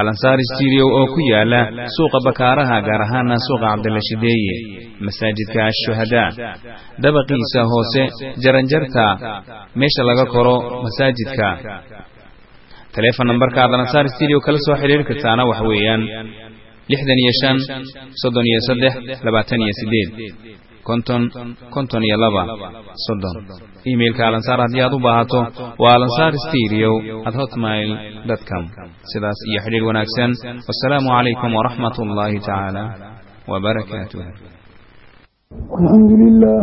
alansaar studio oo ku yaalla suuqa bakaaraha gaar ahaana suuqa cabdilla shideeye masaajidka ashuhadaa dabaqiisa hoose jaranjarta meesha laga koro masaajidka. Taleefon nambarka aad alansaar studio kala soo xidhiiri kartaana waxa weeyaan lixdan iyo shan soddon iyo saddex labaatan iyo sideed konton konton iyo laba soddon iimailka alansaar haddii aad u baahato waa alansaar steriow at hotmail com. Sidaas iyo xidhiir wanaagsan wasalaamu calaykum waraxmat ullaahi tacaala wbarakaatuh alxamdu lilah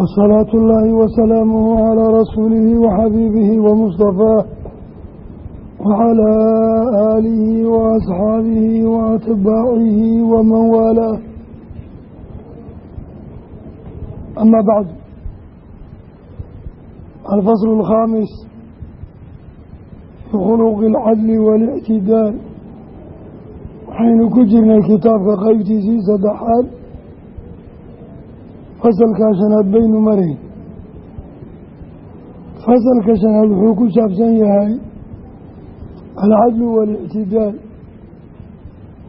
wsalaatu llaahi wasalaamuhu calaa rasuulihi waxabiibihi wamustafaah wacalaa aalihi waasxaabihi waatbaacihi waman waalaah ama bacdu alfaslu alkhaamis fii khuluqi alcadli waalictidaal waxaynu ku jirnay kitaabka qeybtiisii saddexaad fasalkaa shanaad baynu marayn fasalka shanaad wuxuu ku saabsan yahay alcadlu waalictidaal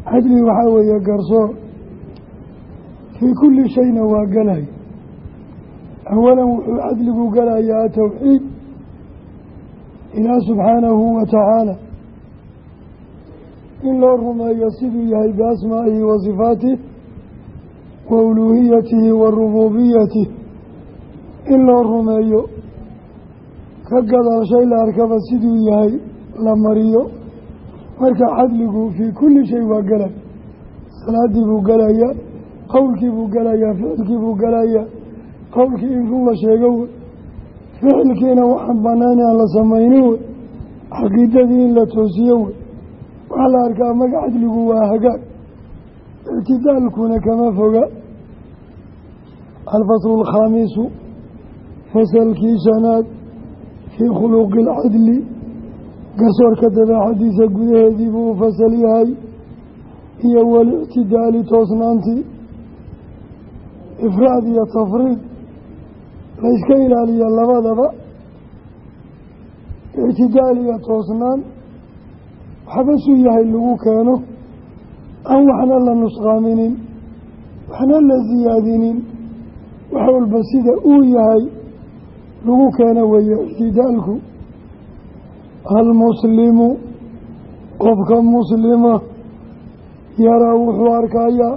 cadli waxaa weeye garsoor fii kulli shayna waa galay awalan wuxuu cadligu galayaa towxiid ilaah subxaanahu wa tacaala in loo rumeeyo siduu yahay biasmaa'ihi wa sifaatih wa uluuhiyatihi wa rubuubiyatih in loo rumeeyo ka gadaal shay la arkaba siduu yahay la mariyo marka cadligu fii kulli shay waa galay salaadii buu galayaa qowlkii buu galayaa ficilkii buu galayaa qowlkii in la sheego wey ficilkiina waxaan bannaan aan la samaynin wey caqiidadii in la toosiyo wey waxaa la arkaa maga cadligu waa hagaag. Ictidaalkuna kama foga. Alfaslu alkhaamisu fasalkii shanaad fii khuluqi alcadli garsoorka dabeecadiisa gudaheedii buu fasal yahay iyo walictidaali toosnaantii. Ifraad iyo tafriid layska ilaaliya labadaba. Ictidaal iyo toosnaan. Waxba suu yahay lagu keeno. Aan waxna la nusqaaminin. Waxna la siyaadinin wax walba sida uu yahay lagu keeno weeye ictidaalku. Almuslimu qofka muslima yaraa wuxuu arkayaa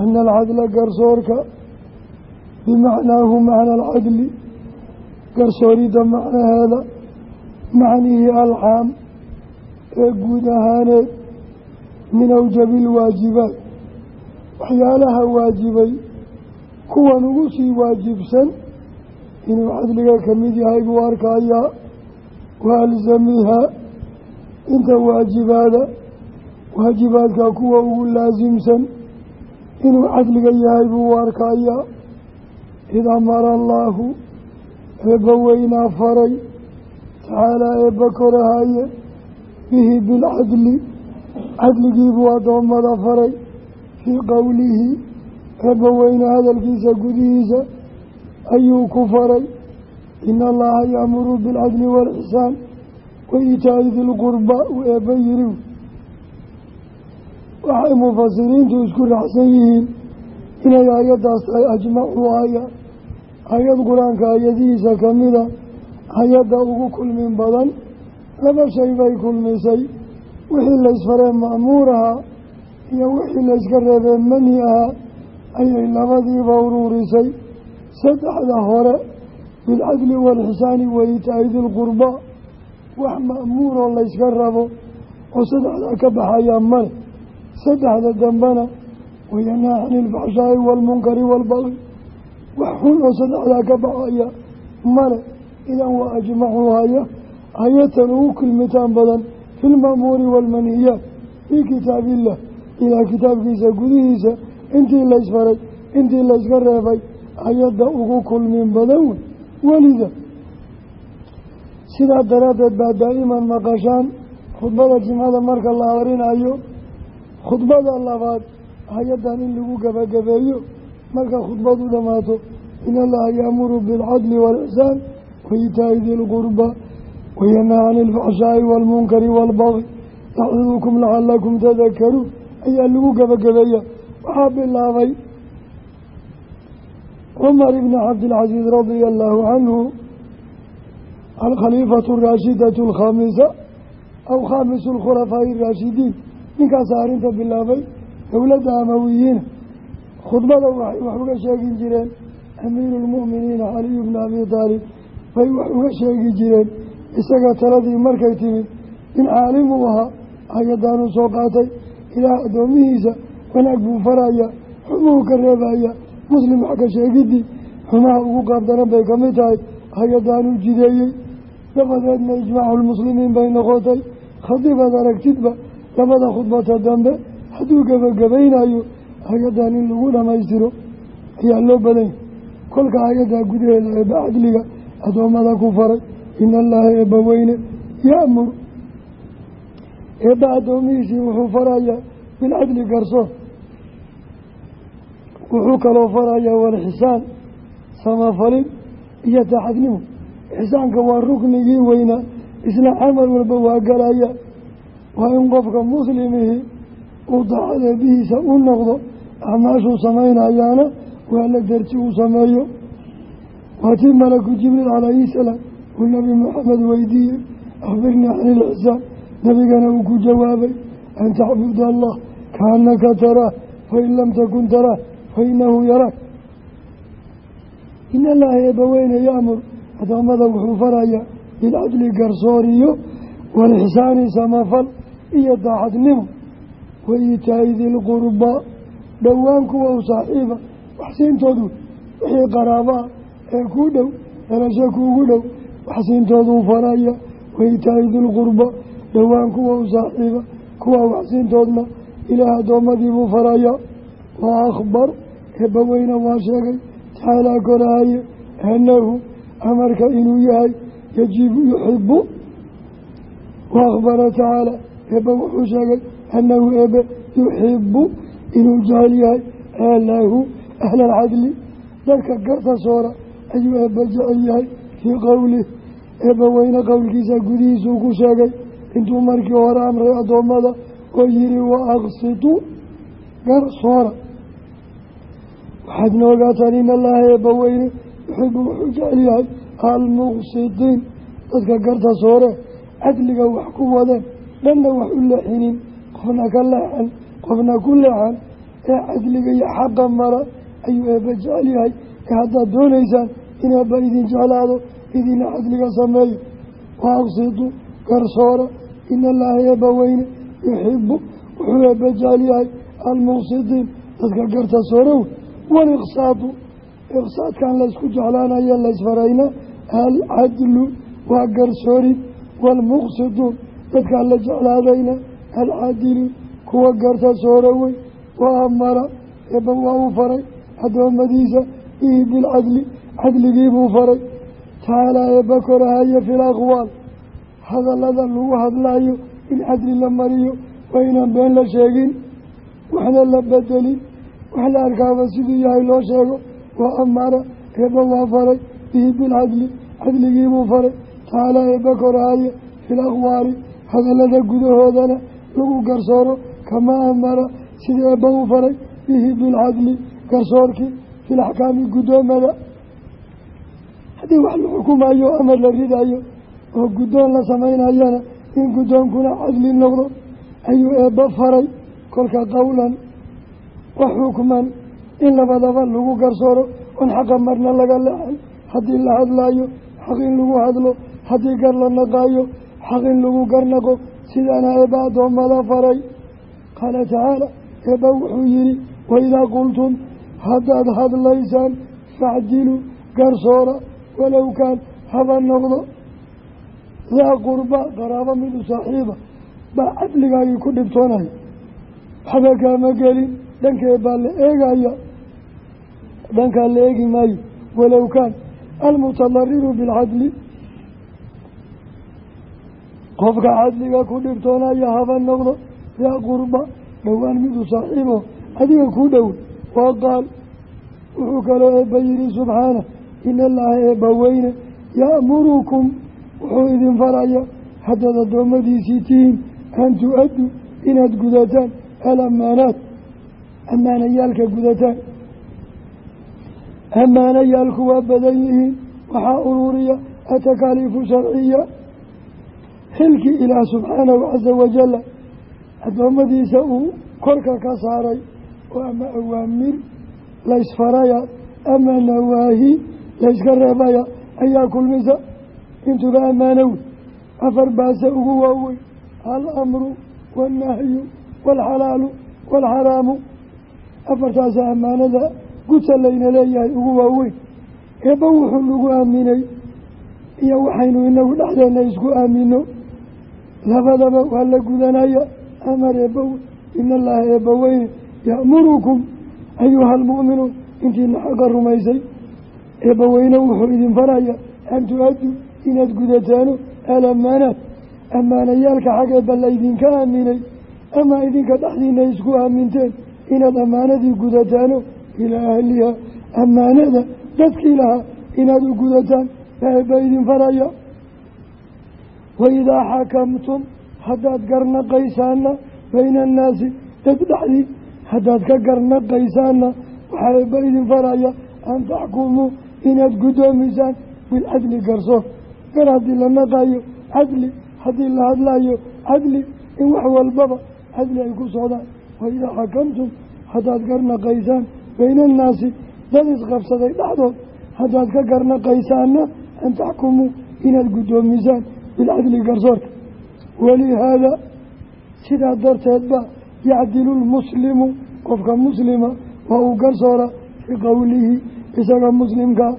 ana alcadla garsoorka bimacnaahu macna alcadli garsooridda macnaheeda macnihii alcaam ee guud ahaaneed min awjabi ilwaajibaat waxyaalaha waajibay kuwan ugu sii waajibsan inuu cadliga ka mid yahay buu arkayaa waalzamihaa inta waajibaada waajibaadka kuwa ugu laasimsan inuu cadliga yahay buu arkayaa id amara allaahu eebba weynaa faray tacaalaa eebba korahaye bihi bilcadli cadligiibuu addoommada faray fii qowlihi eebba weyne hadalkiisa gudihiisa ayuu ku faray ina allaha yaamuru bilcadli waalixsaan wa iitaa'i dilqurba uu eebba yiri waxay mufasiriintu isku raacsan yihiin inay aayaddaas tahay ajmacu aayad qur'aanka aayadihiisa ka mida hay'adda ugu kulmin badan laba shay bay kulmisay. Wixii laysfaree ma'muur ahaa iyo wixii layska reebee mani ahaa ayay labadiiba uruurisay. Saddexda hore bilcadli waalxisaani waitaa'i dilqurbaa wax ma'muuroo layska rabo oo saddexdaa ka baxayaa male saddexda dambena wayanhaa cani ilfaxshaa'i waalmunkari waalbaqi wax xun oo saddexdaa ka baxaya. Male idan waa ajmacuu haya. Ayatan ugu kulmitaan badan fi lma'muuri waalmanhiyaat fii kitaabiillah ilaa kitaabkiisa gudihiisa intii laysfaray intii layska reebay ayadda ugu kulmin badan wey welida sidaa daraaddeed baa daa'iman maqashaan khudbada jimcada marka la akrinayo khudbada labaad hay'addan in lagu gebagabeeyo marka khudbadu dhammaato in allaha yaamuru bilcadli waalixsaan waitaa'i dilqurba wayanhaa cani ilfaxshaa'i waalmunkari waalbaqi yacidukum lacalakum tadakaruun ayaa lagu gebagabeeya waxaa bilaabay cumar ibni cabdilcasiis radia allaahu canhu alkhaliifatu araashidatu alkhaamisa aw khaamisu alkhulafaa'i araashidiin ninkaasaa arrinta bilaabay dowladda amawiyiina khudbada waxay wax uga sheegi jireen amiiru lmu'miniina caliyu bni abi taalib. Bay wax uga sheegi jireen isaga taladii markay timid in caalim uu ahaa ayadaanuu soo qaatay ilaah addoomihiisa wanaag buu faraya xumuhu ka reebaya muslim wax ka sheegidii xumaha ugu qaabdaran bay ka mid tahay hay'adaanuu jideeyey. Dabadeedna ijmaaculmuslimiin bay noqotay khadibaad aragtidba labada khudbata dambe hadduu gebagabaynayo hay'adan in lagu dhammaystiro ayaa loo badanya kolka hay'addaa gudaheeda eebba cadliga addoommada ku faray ina allaaha eebba weyne yaamur eebba addoomihiisii wuxuu farayaa bilcadli garsoon wuxuu kaloo farayaa walxisaan samafalin iyo taxadnimo. Ixsaanka waa ruknigii weynaa isna camal walba waa galaya waa in qofka muslimihii uu daacad eebbihiisa u noqdo acmaashuu samaynayaana waa la derji uu sameeyo waa tii malaku jibriil calayhi salaam uu nebi maxamed weydiiyey akhbirnii can ilixsaan nebigana uu ku jawaabay an tacbud allah kaannaka taraah fain lam takun taraah fainahu yaraak in allaha eebbaweyne yaamur addoommada wuxuu farayaa bilcadli garsooriyo walixsaani samafal iyo daacadnimo wa iitaa'i dilqurbaa dhowaan kuwa u saaxiiba waxsiintoodu wixii qaraabaa ee kuu dhow dhalasho kuugu dhow waxsiintooduu faraya wa iitaa'i dilqurba dhowaan kuwa u saaxiiba kuwa waxsiintoodna ilaah addoommadiibuu faraya wa akhbar eebbaweyne waa sheegay tacaalaa korahaye annahu amarka inuu yahay yajibu yuxibu wa akhbara tacaala eebbe wuxuu sheegay annahu eebbe yuxibu inuu jecel yahay ahlahu ahla alcadli dadka garta soora ayuu eebbe jecel yahay fii qowlih eebbe weyne qowlkiisa gudihiisuu ku sheegay intuu markii hore amray addoommada oo yihi wa aqsitu gar soora waxaad noogaataan in allaha eebba weyne yuxibu wuxuu jecel yahay almuqsitiin dadka garta soore cadliga wax ku wadeen dhanna wax u leexinin qofna ka leexan qofna ku leexan ee cadliga iyo xaqa mara ayuu eebba jecel yahay. Ee haddaad doonaysaan in eebba idin jeclaado idina cadliga sameeyo. Wa aqsitu garsoora. Ina allaha eebba weyne yuxibu wuxuu eebba jecel yahay almuqsitiin dadka garta soorow waliqsaadu iqsaadkan laysku jeclaanaya laysfarayna alcadlu waa garsoorid waalmuqsiduun dadkaa la jeclaadayna alcadilu kuwa garta soorowey wa amara eebba waa uu faray addoommadiisa bihi bilcadli cadligiibuu faray. Taalaa eebba korahaya fi laqwaal hadallada lagu hadlaayo in cadli la mariyo waa inaan been la sheegin waxna la bedelin. Wax la arkaaba siduu yahay loo sheego wa amara eebba waa faray bihi bilcadli cadligiibuu faray. Taalaa eebba korahaya fil aqwaali hadallada gudahoodana lagu garsooro kamaa amara sida eebba u faray bihi bilcadli garsoorkii fil axkaami guddoomada haddii wax la xukumayo amar la ridayo oo guddoon la samaynayana in guddoonkuna cadli noqdo ayuu eebba faray kolka qowlan wa xukman in labadaba lagu garsooro oon xaqa marna laga leexan haddii la hadlaayo xaq in lagu hadlo haddii gar la naqaayo xaq in lagu garnaqo sidaana eebba addoommada faray qaala tacaala eebba wuxuu yidhi waidaa qultum haddaad hadlaysaan facdiluu garsoora walow kaan haba noqdo daa qurba qaraabo mid u saaxiiba baa cadligaagii ku dhibtoonaya waxba kaama gelin dhankee baa la eegaya dhankaa la eegi maayo walow kaan almutadariru bilcadli qofka cadliga ku dhibtoonaya haba noqdo daa qurba dhowaan mid u saaxiibo adiga kuu dhow. Waa qaal wuxuu kaloo eebba yidhi subxaana in allaha eebba weyne. Ya'murukum wuxuu idin faraya haddaad addoommadiisii tihiin an tu-addu inaad gudataan alamaanaat ammaanayaalka gudataan. Ammaanayaalku waa badan yihiin waxaa ururiya atakaaliifu sharciya xilkii ilaah subxaanahu casa wajala addoommadiisa uu korka ka saaray oo ama awaamir laysfaraya ama nawaahi layska reebaya ayaa kulmisa intuba ammaanow. Afar baase ugu waaweyn alamru waalnahyu waalxalaalu waalxaraamu afartaasa ammaanada guta layna leeyahay ugu waaweyn. Eebba wuxuu nagu aaminay iyo waxaynu inagu dhexdeenna isku aamino. Labadaba waa la gudanaya amar eebbaw in allaha eebba weyne ya'murukum ayuha almu'minuun intiina xaqa rumaysay eebbaweyne wuxuu idin faraya an tu-addu inaad gudataano alamaanaat ammaanayaalka xag eebba laydinka aaminay ama idinka dhexdiina isku aaminteen inaad ammaanadii gudataano ilaa ahliha ammaanada dadkii lahaa inaad u gudataan eebba idin faraya waidaa xakamtum haddaad garnaqaysaana bayna annaasi dad dhexdii haddaad ka garnaqaysaana waxaa eebba idin faraya an taxkumuu inaad guddoomisaan bilcadli garsoor gar haddii la naqayo cadli. Haddii la hadlayo cadli. In wax walbaba cadli ay ku socdaan. Waidaa xakamtum haddaad garnaqaysaan bayna annaasi dad isqabsaday dhexdood haddaad ka garnaqaysaana an taxkumuu inaad guddoomisaan bilcadli garsoorka walihaada sidaa darteed ba yacdilu lmuslimu qofka muslima waa uu garsoora fii qowlihi isaga muslimkaa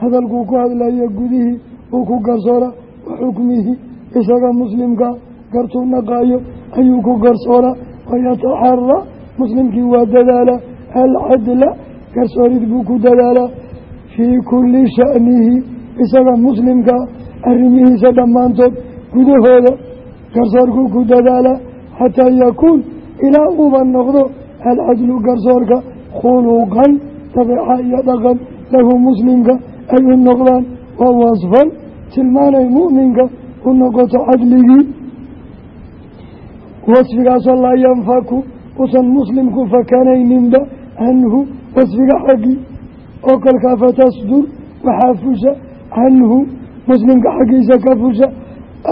hadalkuu ku hadlaya gudihii uu ku garsoora wa xukmihi isaga muslimkaa gartuu naqaayo ayuu ku garsoora wayataxara muslimkii waa dadaala alcadla garsoorid buu ku dadaalaa fii kulli sha'nihi isaga muslimkaa arrimihiisa dhammaantood gudahooda garsoorkuu ku dadaalaa xataa yakuun ilaa uuba noqdo alcadlu garsoorka khuluqan dabeeca iyo dhaqan lahu muslimka ay u noqdaan waa wasfan tilmaanay mu'minka u noqoto cadligii. Wasfigaasoo laa yanfaku usan muslimku fakanayninba canhu wasfiga xaggii oo kolkaa fatasdur waxaa fusha canhu muslimka xaggiisa ka fusha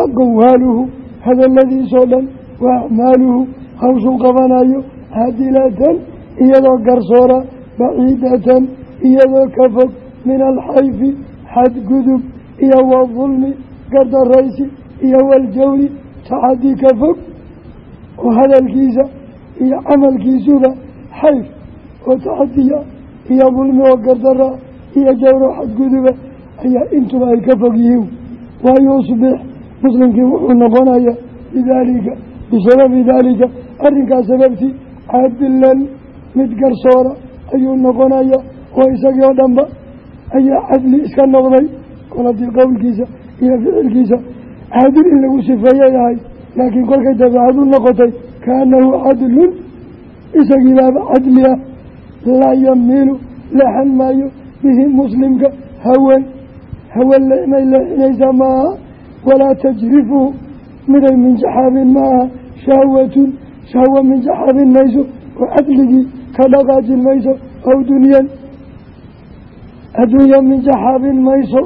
aqwaaluhu hadaladiisoo dhan wa acmaaluhu hawshuu qabanayo caadilatan iyadoo garsoora baciidatan iyadoo ka fog min alxayfi xadgudub iyo wadulmi gardaraysi iyo waljawri tacadi ka fog oo hadalkiisa iyo camalkiisuba xayf oo tacadiya iyo dulmi oo gardara iyo jawro xadguduba ayaa intuba ay ka fog yihiin. Waa yusbix muslimkii wuxuu noqonaya bidaalika bisababi daalika arrinkaas sababtii caadilan mid garsoora ayuu noqonaya oo isagii oo dhanba ayaa cadli iska noqday koladii qowlkiisa iyo ficilkiisa. Caadil in lagu sifeeye yahay laakiin kolkay dabeecad u noqotay kaanahu cadlun isagii baaba cadli ah laa yamiilu leexan maayo bihi muslimka hawan hawan leexmay leexinaysaa maaha walaa tajrifuhu miday minjaxaabin maaha shahwatun shahwa minjaxaabin mayso oo cadligii ka dhaqaajin mayso aw dunyan adduunya minjaxaabin mayso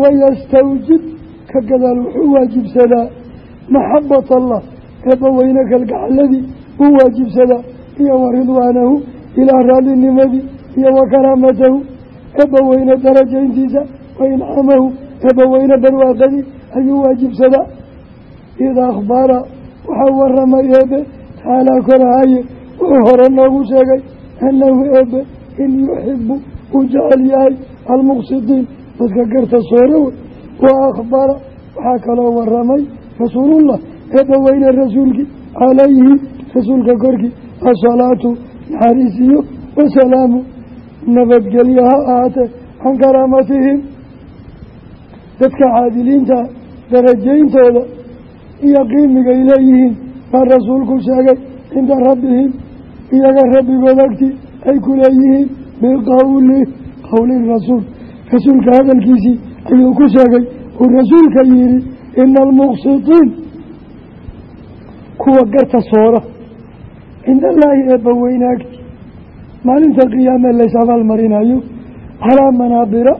wayastawjib ka gadaal wuxuu waajibsadaa maxabat allah eebba weyne kalgacaladii uu waajibsadaa iyo wa ridwaanahu ilaah raallinimadii iyo wa karaamatahu eebbaweyne darajayntiisa wa eebbaweyne barwaaqadii ayuu waajibsadaa id akhbara waxaa waramay eebe tacaalaa korahaye wuxuu hore noogu sheegay annahu eebe in yuxibu uu jecel yahay almuqsidiin dadka garta soorowe wa akhbara waxaa kaloo waramay rasuulullah eebbaweyne rasuulkii calayhi rasuulka korkii asalaatu naxariis iyo wasalaamu nabadgelyo ha ahaatee can karaamatihim dadka caadiliinta darajayntooda iyo qiimigay leeyihiin baa rasuulku sheegay cinda rabbihim iyaga rabbigood agtii ay ku leeyihiin biqowli qowli rasuul. Rasuulka hadalkiisii ayuu ku sheegay uu rasuulka yidhi ina almuqsitiin kuwa garta soora cinda allaahi eebbaweyne agti maalinta qiyaame lays abaalmarinayo calaa manaabira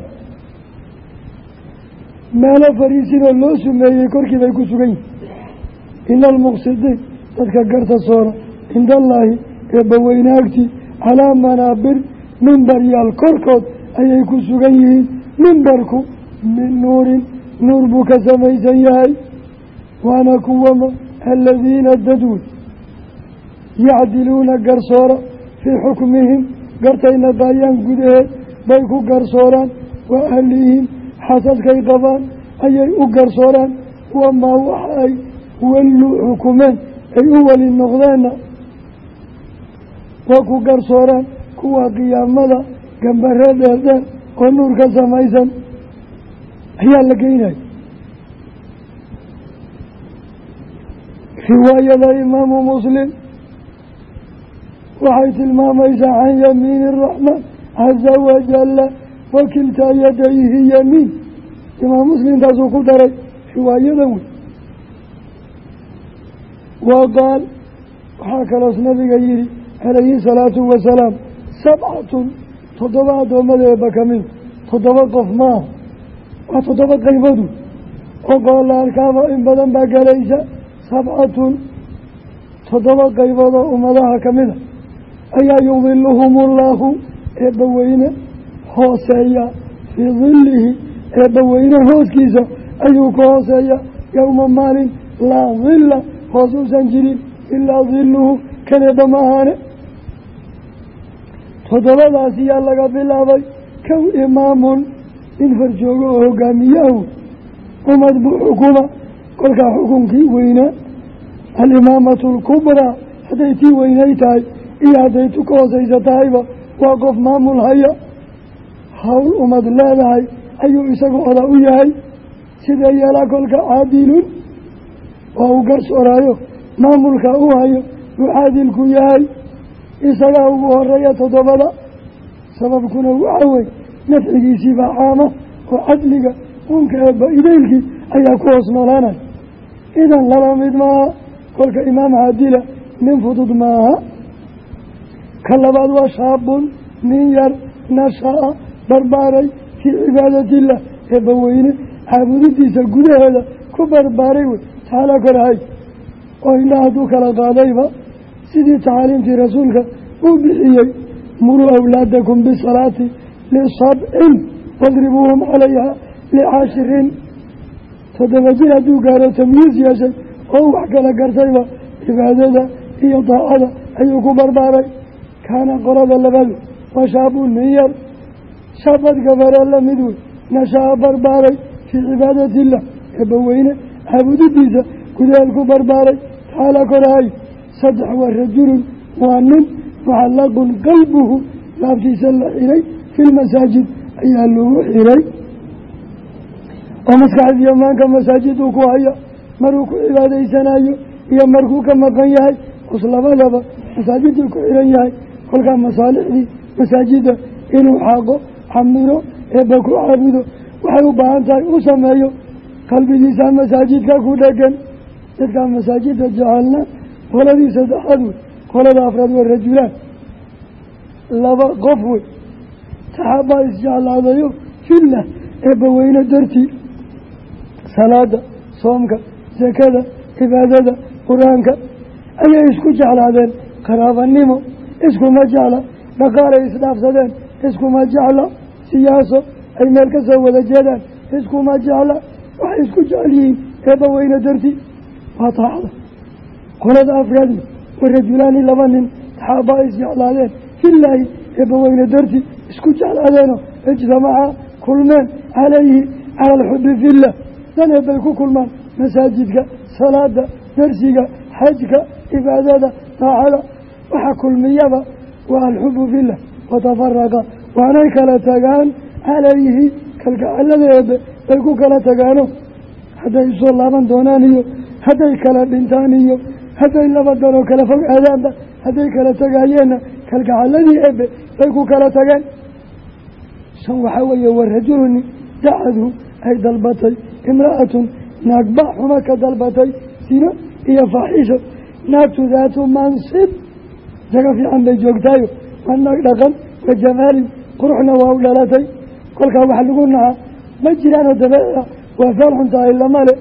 meelo fariisinoo loo sumeeyey korkii bay ku sugan yihiin ina almuqsidiin dadka garta soora cinda allaahi eebbaweyne agti calaa manaabir mimbaryaal korkood ayay ku sugan yihiin. Mimbarku min nuurin nuur buu ka samaysan yahay. Waana kuwama aladiina dadwey yacdiluuna garsoora fii xukmihim gartayna qaayaan gudaheed bay ku garsooraan wa ahlihim xasadkay qabaan ayay u garsooraan wamaa waxa ay walluu xukumeen ay u weli noqdeenna waa ku garsooraan kuwa qiyaamada gambare dheerdheer oo nuur ka samaysan ayaa la geynaya riwaayada imaamu muslim waxay tilmaamaysaa can yamiini araxmaan caza wajalla wakiltaa yadayhi yamiin imaam muslimtaasuu ku daray riwaayadan wey wa qaal waxaa kaloos nabiga yihi calayhi salaatu wasalaam sabcatun toddoba addoommada eebba ka mida toddoba qof maaha waa toddoba qoola arkaaba in badan baa galaysa sabcatun toddoba qaybood oo ummadaha ka mida ayaa yudiluhum allaahu eebbaweyne hooseeya fii dillihi eebbaweyne hooskiisa ayuu ka hooseeya yowma maalin laa dilla hoos uusan jirin ilaa dilluhu kaneeba ma ahaane toddobadaas yaa laga bilaabay kow imaamun in farjoogo oo hogaamiyahu umad buu xukuma. Kolkaa xukunkii weynaa alimaamatu alkubraa hadday tii weynay tahay iyo hadday ka hoosaysa tahayba waa qof maamul haya hawl umad leedahay ayuu isagu oda u yahay. Sidee yeelaa kolka caadilun waa uu garsooraayo maamulka u hayo buu caadilku yahay. Isagaa ugu horreeya toddobada sababkuna waxa wey nafcigiisiibaa caama oo cadliga uunka eebba idaylkii ayaa ku hoos noolaanaya. Idan laba mid maaha kolka imaam caadila nin fudud maaha. Ka labaad waa shaabun nin yar nashaa barbaaray fii cibaadatillah. Eebbaweyne caabudidiisa gudaheeda ku barbaaray wey. Taala korahay oo indha hadduu kala qaadayba sidii tacaaliimtii rasuulka uu bixiyey muruu awlaadakum bisalaati lisabcin wadribuuhum calayha licashirin toddoba jir hadduu gaaro tamyiis yeeshay oo wax kala gartayba cibaadada iyo daacada ayuu ku barbaaray. Kaana qorada labadu waa shaabun nin yar shaabad gabaree la mid wey nashaa barbaaray fii cibaadatillah. Eebbaweyne caabudidiisa gudaheel ku barbaaray. Tacaala korahay saddex waa rajulun waa nin mucallaqun qalbuhu. Laabtiisa la xiray fi lmasaajid ayaa lagu xiray. Oo maskaxdiiyo maanka masaajid uu ku hayo maruu ku cibaadaysanayo iyo markuu ka maqan yahay us labadaba masaajiduu ku xiran yahay. Kolkaa masaalixdii masaajidda inuu xaaqo xamiro eebba ku caabudo waxay u baahan tahay u sameeyo qalbigiisa masaajidka ku dhegan dadkaa masaajidda jecelna qoladii saddexaad wey qolada afraad waa rajulaan. Laba qof wey saxaabaa isjeclaadayo fillah eebbaweyne dartii salaada soomka sakada cibaadada qur'aanka ayay isku jeclaadeen. Qaraabanimo iskuma jecla. Dhaqaalay isdhaafsadeen iskuma jecla siyaaso ay meel ka soo wada jeedaan iskuma jecla waxay isku jecel yihiin eebba weyne dartii waa taacada qolada afraadi wa rajulaani laba nin taxaabaa isjeclaadeen filaahi eebba weyne dartii isku jeclaadeenoo ijtamaca kulmeen calayhi cala alxubi fillah dan eebbay ku kulmaan masaajidka salaada darsiga xajka cibaadada daacada waxa kulmiyaba waa alxubu fillah watafaraqa waanay kala tagaan calayhi kalgacalada eebe bay ku kala tagaano. Hadday isoo laaban doonaan iyo hadday kala dhintaan iyo hadday laba daroo kala fog aadaanba hadday kala tagaayeenna kalgacaladii eebe bay ku kala tageen shan waxaa weeye wa rajuluni dacadhu ay dalbatay imra'atun naagba xuma ka dalbatay sino iyo faaxisho naagtu daatu mansib jaga fiican bay joogtaayo waa naag dhaqan wa jamaalin quruxna waa u dhalatay kolkaa wax lagu naca ma jiraanoo dabeeca waa feel xun tahay lama le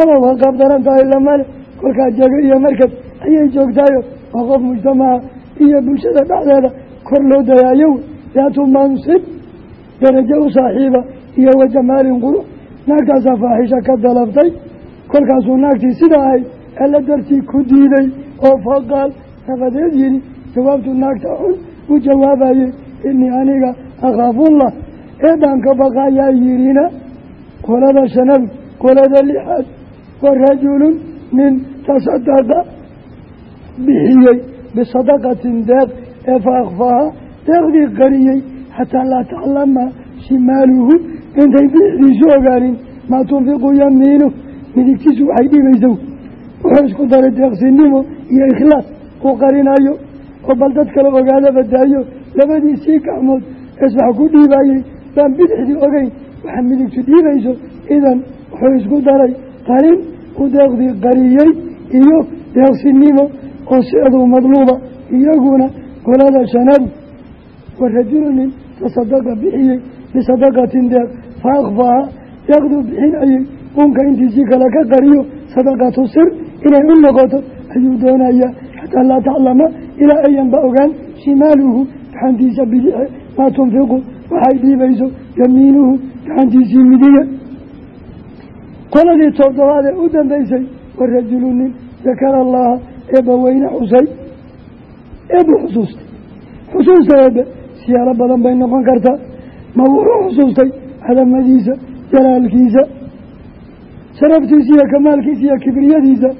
ama waa qaab daran tahay lama le kolkaa jago iyo markab ayay joogtaayo waa qof mujtamaca. Iyo bulshada dhexdeeda kor loo dayaayo daatu mansib darajo u saaxiiba iyo wa jamaalin qurux naagtaasaa faaxisha ka dalabtay. Kolkaasuu naagtii sida ahayd alla dartii ku diiday oo faqaal nabadeed yidhi. Jawaabtu naagta xun u jawaabayey inii aniga akhaafullah. Eebaan ka baqayaa yidhina qolada shanaad qolada lixaad wa rajulun nin tasadaqa bixiyey bisadaqatin deeq ee fa akfaaha deeqdii qariyey xataa laa taclama shimaaluhu intay bixdiisu ogaanin maa tunfiqu yamiinu midigtiisu waxay dhibayso wuxuu isku daray deeqsinimo iyo ikhlaas uu qarinayo oo bal dad kale ogaada badaayo labadiisii gacmood ees wax ku dhiibayey baan bidixdii ogeyn waxa midigtu dhiibayso idan wuxuu isku daray qarin uu deeqdii qariyey iyo deeqsinimo oo sicduu madluuba iyaguna golada shanaadu wa rajulunin tasadaqa bixiyey bisadaqatin deeq fa deeqduu bixinayey unka intiisii kale ka qariyo sadaqatu sir inay u noqoto ayuu doonayaa xataa laa taclama ilaa ayanba ogaan shimaaluhu gaxantiisa bidixe maa tunfiqu waxay dhiibayso yamiinuhu gaxantiisii midiga. Qoladii toddobaad ee u dambeysay wa rajulu nin dakara allaha eebba weyne xusay. Eebbu xusuustay xusuusta eebbe siyaalo badan bay noqon kartaa ma wuxuu xusuustay cadamadiisa jalaalkiisa sharaftiisa iyo kamaalkiisa iyo kibriyadiisa.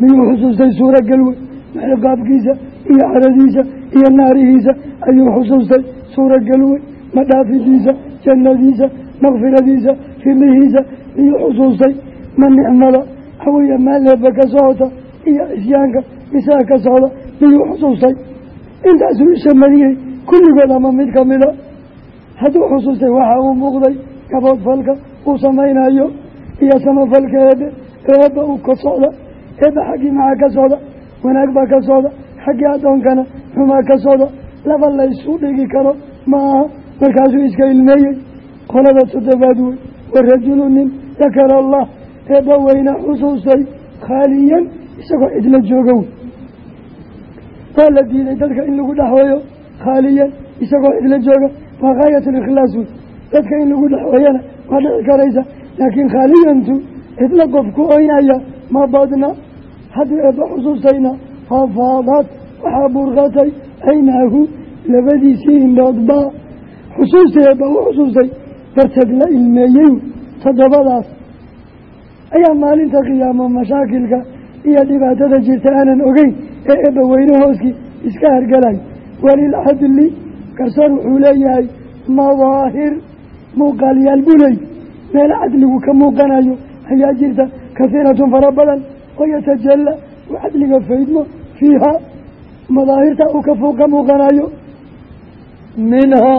Miyuu xusuustay suuragal wey maxiqaabkiisa iyo caradiisa iyo naarihiisa ayuu xusuustay suuragal wey madhaafidiisa jannadiisa makfiradiisa filihiisa miyuu xusuustay ma nicmada haweya maaleeba ka socota iyo cisyaanka isaga ka socda miyuu xusuustay intaasuu ishamadiyey kulligood ama mid kamida hadduu xusuustay waxa uu muuqday gaboodfalka uu samaynayo iyo samafalka eebe eebba uu ka socda eebba xaggii maxaa ka socda wanaag baa ka socda xaggii addoonkana xumaa ka socda laba laysu dhigi karo ma aha markaasuu iska ilmeeyey. Qolada toddobaad wey. Wa rajulu nin dakara allah eebba weyna xusuustay khaaliyan isagoo cidla joogow. Waa la diiday dadka in lagu dhexweeyo khaaliyan isagoo cidla jooga waa gaayatulikhlaas wey. Dadka in lagu dhexweeyana waa dhici karaysa. Laakiin khaaliyantu cidla qof ku oynaya ma badna. Haddii eebba xusuustayna faafaadaad waxaa burqatay aynaahu labadiisii indhoodbaa xusuustii eebba u xusuustay darteed la ilmeeyey toddobadaas. Ayaa maalinta qiyaamo mashaakilka iyo dhibaatada jirta aanan ogeyn ee eebba weyne hooskii iska hargalay. Walilcadli garsoor wuxuu leeyahay madaahir muuqaalyaal buu leey meel cadligu ka muuqanayo ayaa jirta kahiiratun fara badan oo yatajalla uu cadliga faydmo fiiha madaahirta uu ka ka muuqanayo minhaa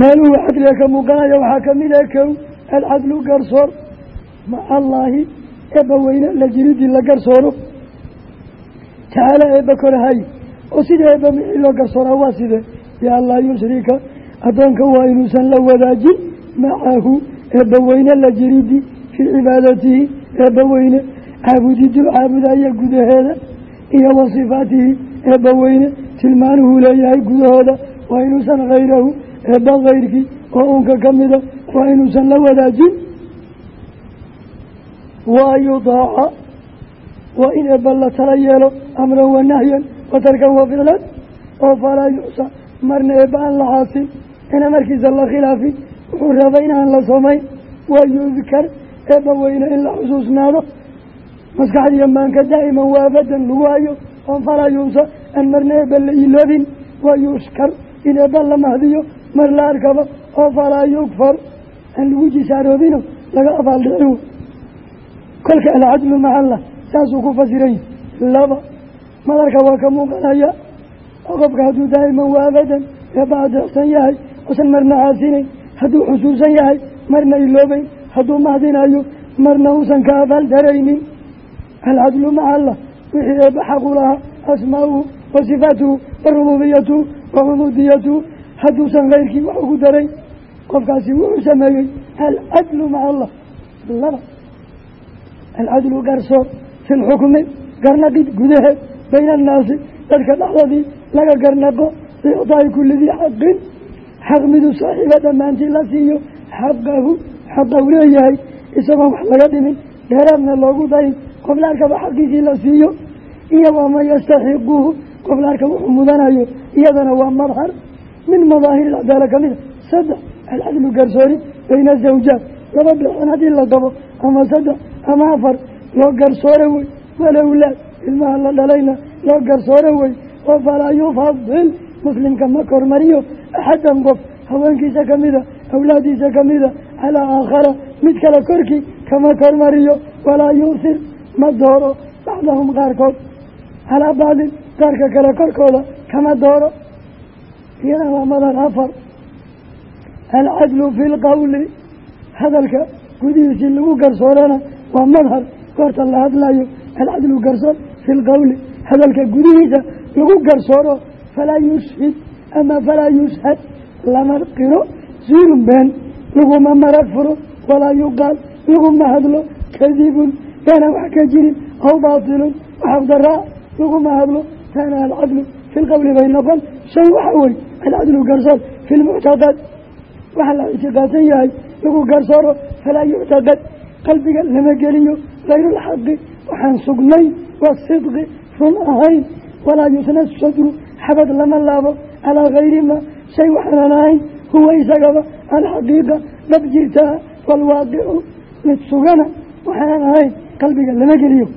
meeluhu cadliga ka muuqanayo waxaa ka mid ah kow alcadlu garsoor. Maca allaahi eebba weyne la jiridii la garsooro. Tacaala eebba korahay oo sida eebba mixii loo garsooraa waa sidee bianlaa yushrika addoonka waa inuusan la wadaajin. Macahu eebba weyne la jiridi cibaadatihi. Eebba weyne caabudiduu caabudaya gudaheeda iyo wa sifaatihi eebba weyne tilmaanuhuu leeyahay gudahooda waa inuusan khayrahu eebba kayrkii oo uunka ka mida waa inuusan la wadaajin. Wa an yudaaca waa in eebba la tala yeelo amran wa nahyan wa tarkan wa ficlan oo falaa yucsa marna eebba aan la caasin ina markiisa la khilaafin wuxuu rabay inaan la samayn waa yudkar eebba weyne in la xusuusnaado maskaxdiiyo maanka daa'iman waa abadan lagu hayo oon falaa yuusa aan marna eebba la iloobin waa yushkar in eebba la mahdiyo mar la arkaba oo falaa yugfar aan lagu jisaaroobino laga abaaldhicin kolka alcadlu maca allah saasuu ku fasiran yahi laba madarka waa ka muuqanaya. Oo qofka hadduu daa'iman waa abadan eebba adeecsan yahay usan marna caasinayn hadduu xusuusan yahay marna iloobeyn hadduu mahdinayo marna uusan ka daraynin alcadlu maca allah wixii eebba xaqu lahaa asmaa'uhu wa sifaatuhu wa rububiyatuhu wa cubuudiyatuhu hadduusan kayrkii wax ugu daray qofkaasi wuxuu sameeyey alcadlu maca allah laba alcadlu garsoor fi lxukmi garnaqid gudaheed bayna annaasi dadka dhexdoodii laga garnaqo biicdaa'i kulli dii xaqin xaq miduu saaxiiba dhammaantii la siiyo xaqahu xaqa u leeyahay isagoon wax laga dhimin dheeraadna loogu darin qoflaarkaba xaqiisii la siiyo iyo waman yastaxiquhu qoflaarka wuxuu mudanayo iyadana waa madhar. Min madaahir ilcadaala ka mida saddex alcadlu garsoori bayna zawjaat. Laba bilxan haddii la qabo ama saddex ama afar loo garsoore wey walowlaad ilmaha la dhalayna loo garsoore wey. Oo falaa yufadil muslimka ma kormariyo axadan qof. Haweenkiisa kamida awlaadiisa kamida calaa aakhara mid kale korkii kama kormariyo. Walaa yuusir ma dooro bacdahum qaarkood. Calaa bacdin qaarka kale korkooda kama dooro. Iyana waa madar afar. Alcadlu fi lqowli hadalka gudihiisii lagu garsoorana waa madhar. Goorta la hadlayo alcadlu garsoor fi lqowli hadalka gudihiisa lagu garsooro falaa yushhid ama falaa yushhad. Lama qiro zuurun been laguma marag furo walaa yuqaal laguma hadlo kadibun beenaan wax ka jirin aw baatilun waxafdaraa laguma hadlo kaana alcadlu fi lqowli bay noqon. Shay waxa wey alcadlu garsoor fi lmuctaqad waxa la ictiqaadsan yahay lagu garsooro falaa yuctaqad qalbiga lama geliyo gayrulxaqi waxaan sugnay wasidqi run ahayn. Walaa yusna sadru xabad lama laabo calaa gayri ma. Shay waxaanan ahayn huwa isagaba alxaqiiqa dhab jirtaa waalwaaqicu waxaanan ahayn qalbiga lama geliyo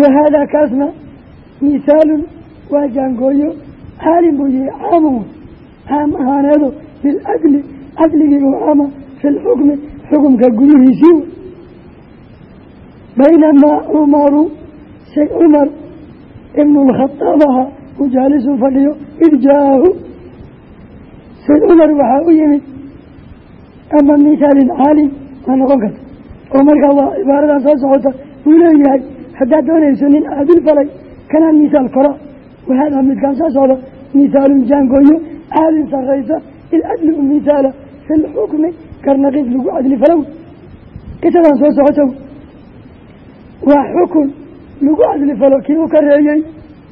wahaadaa kaasna misaalun waa jaangooyo caalim buu yihi caamun caam ahaaneedo bilcadli cadligii u caama fi lxukmi xukumka gudihiisii baynamaa cumaru shay cumar ibnu lkhadaab aha u jaalisun fadhiyo id jaa-ahu sayd cumar waxaa u yimid ama misaalin karta oo markaa waa cibaaradan soo socota wuu leeyahay haddaad doonayso nin caadil falay kanaa misaal kora wahaadaa midkaan soo socda misaalun jaangooyo caadin sarraysa ilcadli u misaala fi lxukmi karnaqid lagu cadli falow qisadan soo socota waa xukun lagu cadli falo kii u kareeyey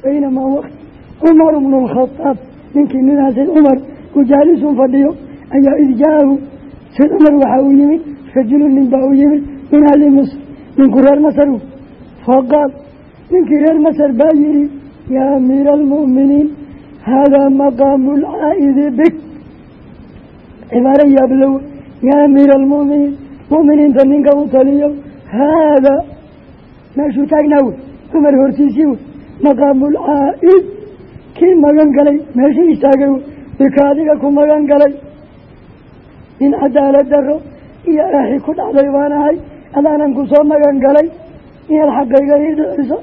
baynamaa waqti. Cumar bnu lkhadaab ninkii ninaa sayd cumar uu jaalisun fadhiyo ayaa id jaa-ahu sayd cumar waxaa uu yimid rajulu nin baa u yimid min ahli misr ninku reer masar faqaal ninkii reer masar baa yihi yaa amiira almu'miniin haadaa maqaamu lcaa'idi bik. Cibaaro yaablow yaa amiira almu'miniin mu'miniinta ninka u taliyo haadaa meeshuu taagnaa wey cumar hortiisii wey maqaamu lcaa'id kii magan galay meeshuu istaagay wey bika adiga ku magan galay in cadaalad iyo eexi ku dhacday baan ahay adaanan ku soo magan galay. Inaad xaqayga ii dhiciso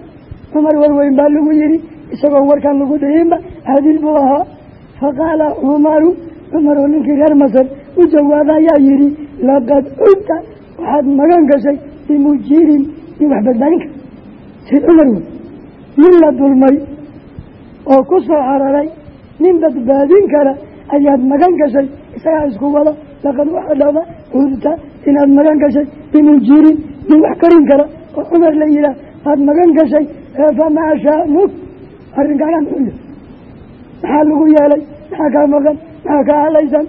cumar warweyn baa lagu yidhi isagoon warkan lagu dhihinba caadil buu ahaa. Faqaala cumaru cumar oo ninkii reer masar u jawaaba ayaa yidhi laqad cudta waxaad magan gashay bimujiirin nin wax badbaadin kara sayd cumar wey nin la dulmay oo ku soo cararay nin badbaadin kara ayaad magan gashay isagaa isku wada laqad waxaa dhaba cudta inaad magan gashay bimujiirin nin wax karin kara oo cumar la yihaah aad magan gashay famaa shaanuk arrinkaagaa muxuu yahay maxaa lagu yeelay? Maxaa kaa maqan? Maxaa kaa halaysan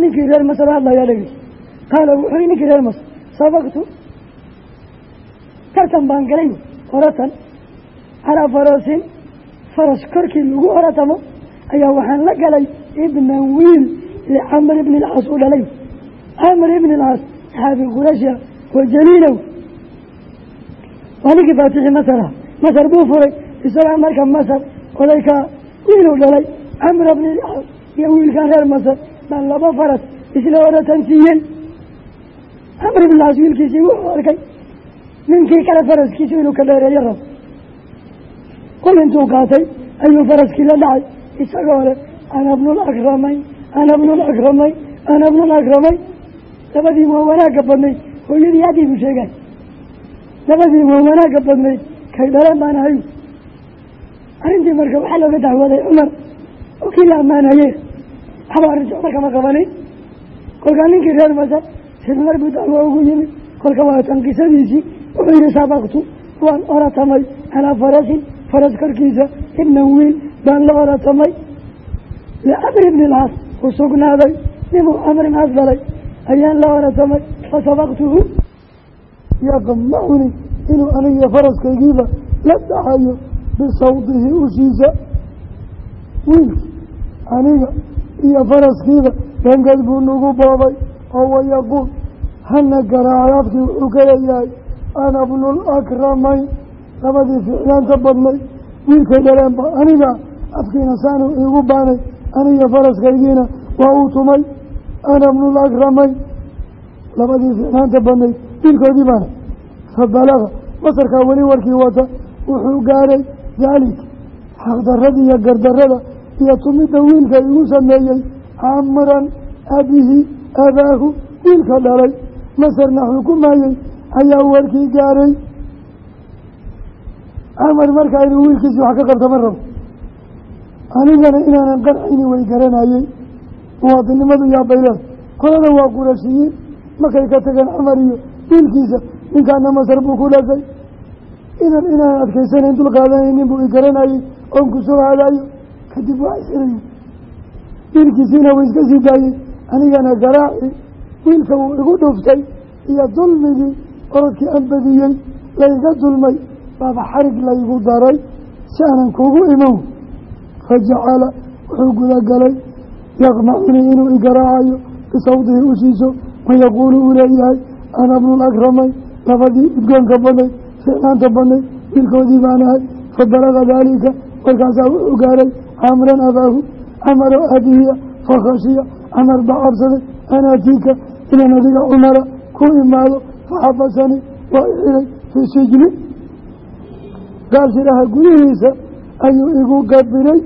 ninkii reer masar hadlayaa dhegeysa qaala wuxuu i ninkii reer masar sabaqtu tartan baan galay oratan calaa farasin faras korkii lagu oratamo ayaa waxaan la galay ibnan licamr ibni ilcaas u dhalay camr ibni ilcaas saxaabi qurasha wa jaliilow waa ninkii faatixi masara masar buu furay isagaa marka masar odaykaa wiiluu dhalay camr bni ilcaas iyo wiilkan reer masar baa laba faras isla oratan siiyey camr ibni ilcaas wiilkiisii wuxuu arkay ninkii kale faraskiisu inuu ka dheereeyo rabo qol intuu qaatay ayuu faraskii la dhacay isagoo leh ana bnul akramayn ana bnul akramayn ana bnul akramayn labadii waa wanaagga badnayd hooyadii addii buu sheegay labadii waa wanaagga badnayd kay dhaleen baan ahay. Arrintii marka waxaa looga dacwooday cumar. Oo kii la ammaanaye waxba arrintii cumar kama qabanin. Kolkaa ninkii reer masar si cumar buu dacwo ugu yimid. Kolka waa tan qisadiisii. Wuxuu yihi sabaqtu waan oratamay calaa farasin faras korkiisa ibnan wiil baan la oratamay. Licamr ibni ilcaas u sugnaaday ninuu camr ibnaas dhalay ayaan la oratamay fasabaqtuhu yaqmacuni inuu aniga faraskaygiiba la dhacayo bisawdihi ushiisa. Wiilki aniga iyo faraskiiba dangad buu nagu boobay oo wayaquul hana garaacay afkii wuxuu ka leeyahay ana bnul akramayn labadii ficlaanta badnay wiilkay dhaleenba aniga afkiina saanu iigu baanay aniga faraskaygiina waa uu tumay ana bnul akramayn labadii ficlaanta badnayd wiilkoodii baana fa balaga masarkaa weli warkii wata wuxuu gaaray daalik xaqdarrada iyo gardarrada iyo tumidda wiilka igu sameeyey camran abihi abaahu wiilka dhalay masarna xukumayey ayaa warkii gaaray. Camar markaa inuu wiilkiisi wax ka qabta ma rabo anigana inaanan qancayni way garanayey muwaadinimadu yaabayleed kolana waa qurashiyiin markay ka tageen camar iyo wiilkiisa ninkaana masar buu ku dhashay. Idan inaanan adkaysanayn dulqaadanaynin buu i garanayey oon ku soo hadaayo kadib waa isirayo wiilkiisiina way iska sii daayey anigana garaaci wiilka wuu igu dhuftay. Iyo dulmigii orodkii aan badiyey layga dulmay. Baaba xarig laygu daray. Si aanan kugu imow fajacala wuxuu gudagalay yaqmacunii inuu igaraacayo bisawdihi ushiiso wayaquulu uu leeyahay ana bnul akramayn labadii udgoonka badnay ficnaanta badnay wiilkoodii baan ahay fabalaga daalika warkaasaa wuxuu gaaray camran abaahu camaro aabihiya fakhashiya camar baa cabsaday anaatiika inaan adiga cumara ku imaado faxabasanii waa ixiday fii sijni. Gaashiraha gudihiisa ayuu igu gabiray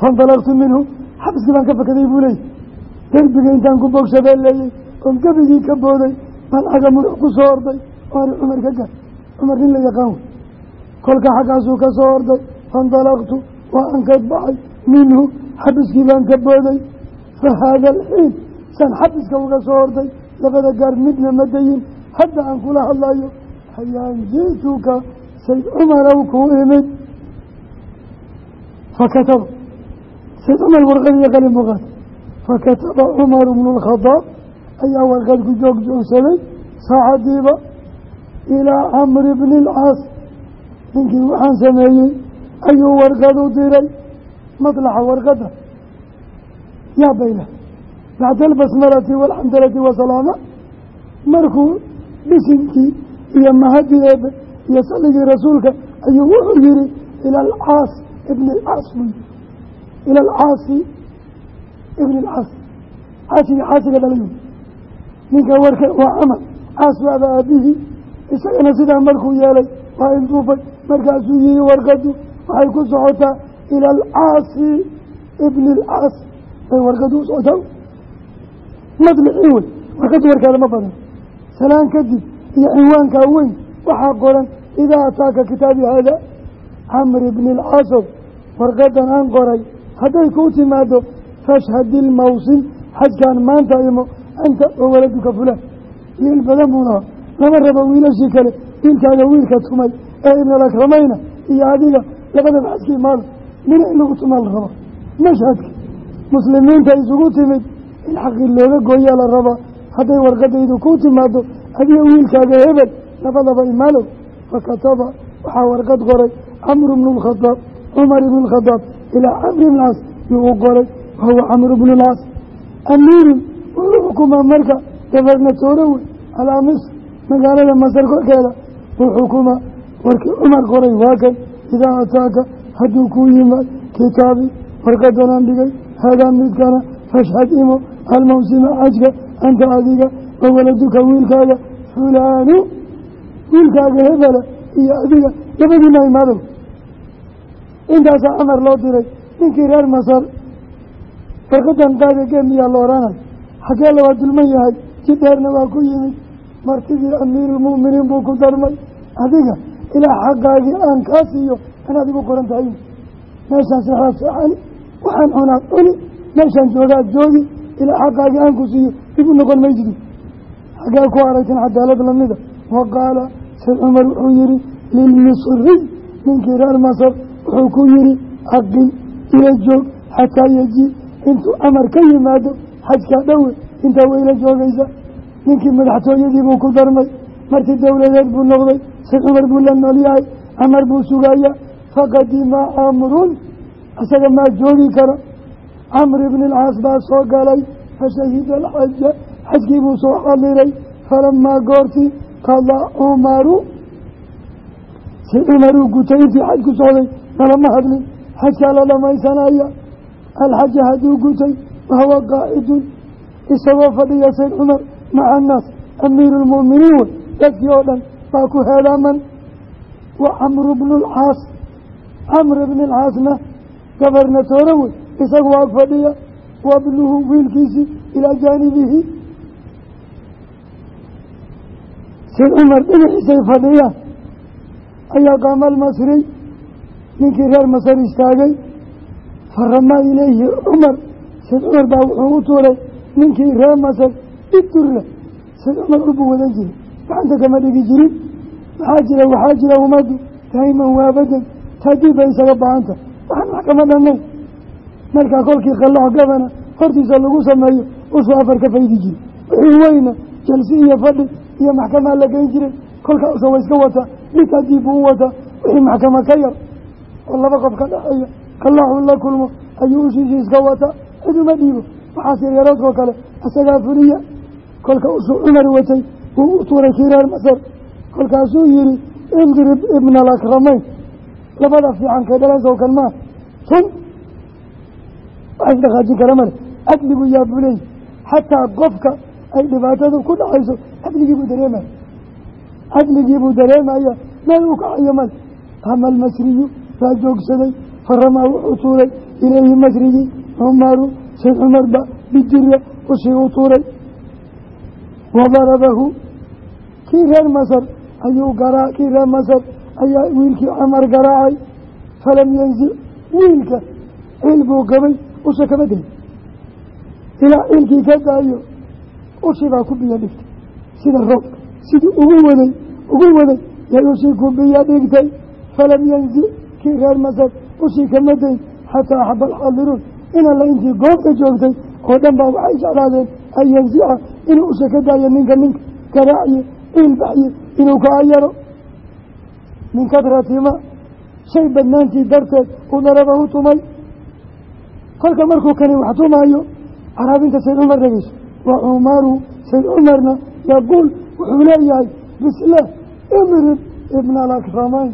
faindalaqtu minhu xabskii baan ka fakaday buu leeyay derbiga intaan ku bogshabee leeyey oon gebigii ka booday. Baan caga mudux ku soo orday. Oani cumar ka gaar cumar nin la yaqaan wey. Kolka xaggaasuu ka soo orday. Faindalaqtu waa ka baxay. Minhu xabiskii baan ka booday. Fa haada alxiin saan xabiska uga soo orday? Labada gaar midna ma dayin. Hadda aan kula hadlayo ayaan ji'tuka sayd cumarow kuu imid. Fakataba sayd cumar warqad iyo qalin buu qaatay fakataba cumaru bnu lkhadaab ayaa warqad ku joog joogsaday saacadiiba ilaa camri bni ilcaas ninkii waxaan sameeyey ayuu warqad u diray. Madlaxa warqadda. Yaa bayla bacda albasmalati waalxamdalati wasalaama markuu dhisinkii iyo mahadii eebe iyo salligii rasuulka ayuu wuxuu yihi ila alcaas ibni yihi ila alcaasi ibni alcaas caasiga caasiga dhalay ninka warka waa camar caas waaba aabihii isagana sidaa markuu yeelay waa intuufay markaasuu yihi warqadu waxay ku socotaa ila alcaasi ibni alcaas bay warqadu u socotaa madlixii wey warqadu warkeeda ma badan salaan kadib iyo cinwaankaa weyn waxaa qoran idaa ataaka kitaabi haada camr ibni alcaasow warqadan aan qoray hadday kuu timaado fashhad ilmawsim xajkaan maanta imo anta oo waladuka fulaan wiil badan buu lahaa lama rabo wiilashii kale wiilkaaga wiilka tumay ee ibnalakramayna iyo adiga labadaba xajka imaado mina in lagu tumaa la rabaa mashhadka muslimiinta isugu timid in xaqii looga gooyaa la rabaa hadday warqadaydu ku timaado adiga wiilkaaga hebel labadaba imaalow fakataba waxaa warqad qoray camru bnu lkhadaab cumar ibnu lkhadaab ilaa camri ibn caas yuu u qoray wahuwa camru bnu lcaas amiirun wuxuu xukumaa marka gabernatoore wey calaa misr magaalada masar korkeeda wuu xukumaa warkii cumar qoray waa kan idaa ataaka hadduu kuu yimaad kitaabi warqadanaan dhigay haadaa midkana fashhad imo almawsima xajka anta adiga wa waladuka wiilkaaga fulaanu wiilkaaga hebela iyo adiga labadiina imaadow intaasaa camar loo diray ninkii reer masar warqadan qaada gee miyaa la odhanay xaggee la waa dulman yahay si dheerna waa ku yimid martidii amiiruulmu'miniin buu ku darmay. Adiga ilaa xaqaagii aan kaa siiyo anaad igu qoran tahay. Meeshaan seexdaad seexani waxaan cunaad cuni. Meeshaan joogaad joogi ilaa xaqaagii aan ku siiyo dib u noqon maysidu xaggee ku aragtin cadaalad lamida. Wa qaala sayd cumar wuxuu yihi lilmisriy ninkii reer masar wuxuu ku yihi aqim ila joog xataa yeji intuu amar ka yimaado xajkaa dhowe intaa weyla joogaysa ninkii madaxtooyadii buu ku darmay. Martii dowladeed buu noqday sayd cumar buu la nool yahay amar buu sugaya faqadima camrun isaga maa joogi kara camr ibni alcaas baa soo galay. Fashahida alxaja xajkii buu soo xaliray falamaa goortii qadaa cumaru. Sayd cumar uu gutay intii socday nalama hadlin xajkaa la dhamaysanaya alxaja hadduu gutay wahuwa qaacidun isagoo fadhiya sayd cumar maca annaas amiiru lmu'miniin wey dadkii oo dhan baa ku heedaaman. Wa camru bnu lcaas camr bni lcaasna gabernatoore wey isagu waa fadhiya. Wabnuhu wiilkiisii ilaa jaanibihi. Sayd cumar dhinaciisay fadhiyaan ayaa qaama almasriy ninkii reer masar istaagay faramaa ilayhi cumar sayd cumar baa wuxuu u tuuray ninkii reer masar idurla sayd cumar urbuu wadan jiray. Gacanta kama dhigi jirin. Maxaa jira waxaa jira ummaddu daa'iman waabadan taadiib bay isaga bahanta waxaan wax kama dhannayn markaa kolkii qallaco gabana hortiisa lagu sameeyo usuu afar ka faydi jiri wixii weyna jalsi iyo fadhi iyo maxkamaa la geyn jiray. Kolkaa usa wa iska wataa litaadiib buu u wataa wixii maxkama ka yar oo laba qof ka dhexeeya qallaxuu la kulmo ayuu ushiisii iska wataa cid uma dhiibo. Waxaas yaryaroodkoo kale isagaa fuliya kolka usuu cumar watay wuu u tuuray kii reer masar. Kolkaasuu yihi idrib ibna alakramayn. Labada fiican kay dhalan sawkan maa tun wax isdhaqaajin kara male cadligu yaa buley xataa qofka ay dhibaatadu ku dhacayso cadligiibuu dareemaya cadligiibuu dareemaya meel uu kacayo male. Ama almasriyu baa joogsaday faramaa wuxuu tuuray ilayhi masrigii cumaru sayd cumarba bijira ushii u tuuray. Wadarabahu kii reer masar ayuu garaa kii reer masar ayaa wiilkii camar garaacay. Falam yanzic wiilka ciil buu qabay usha kama dayn ilaa ciilkii ka daayo ushii baa ku biyo dhigtay. Sida roobka sidii ugu waday ugu waday yay ushii ku biyo dhigtay. Falam yanzic kii reer masar ushii kama dayn xataa axaba alxaadiruun in alla intii goobka joogtay oo dhan baa waxay jeclaadeen an yanzica inuu usha ka daayo ninka ninka garaaciye ciilbaxye inuu ka ayaro. Min kadratima shay badnaantii darteed uu daraba u tumay. Kolka markuu kani wax tumaayo caraabinta sayd cumar dhegeyso wa cumaru sayd cumarna yaquul wuxuu leeyahay bisle idrib ibna alakramayn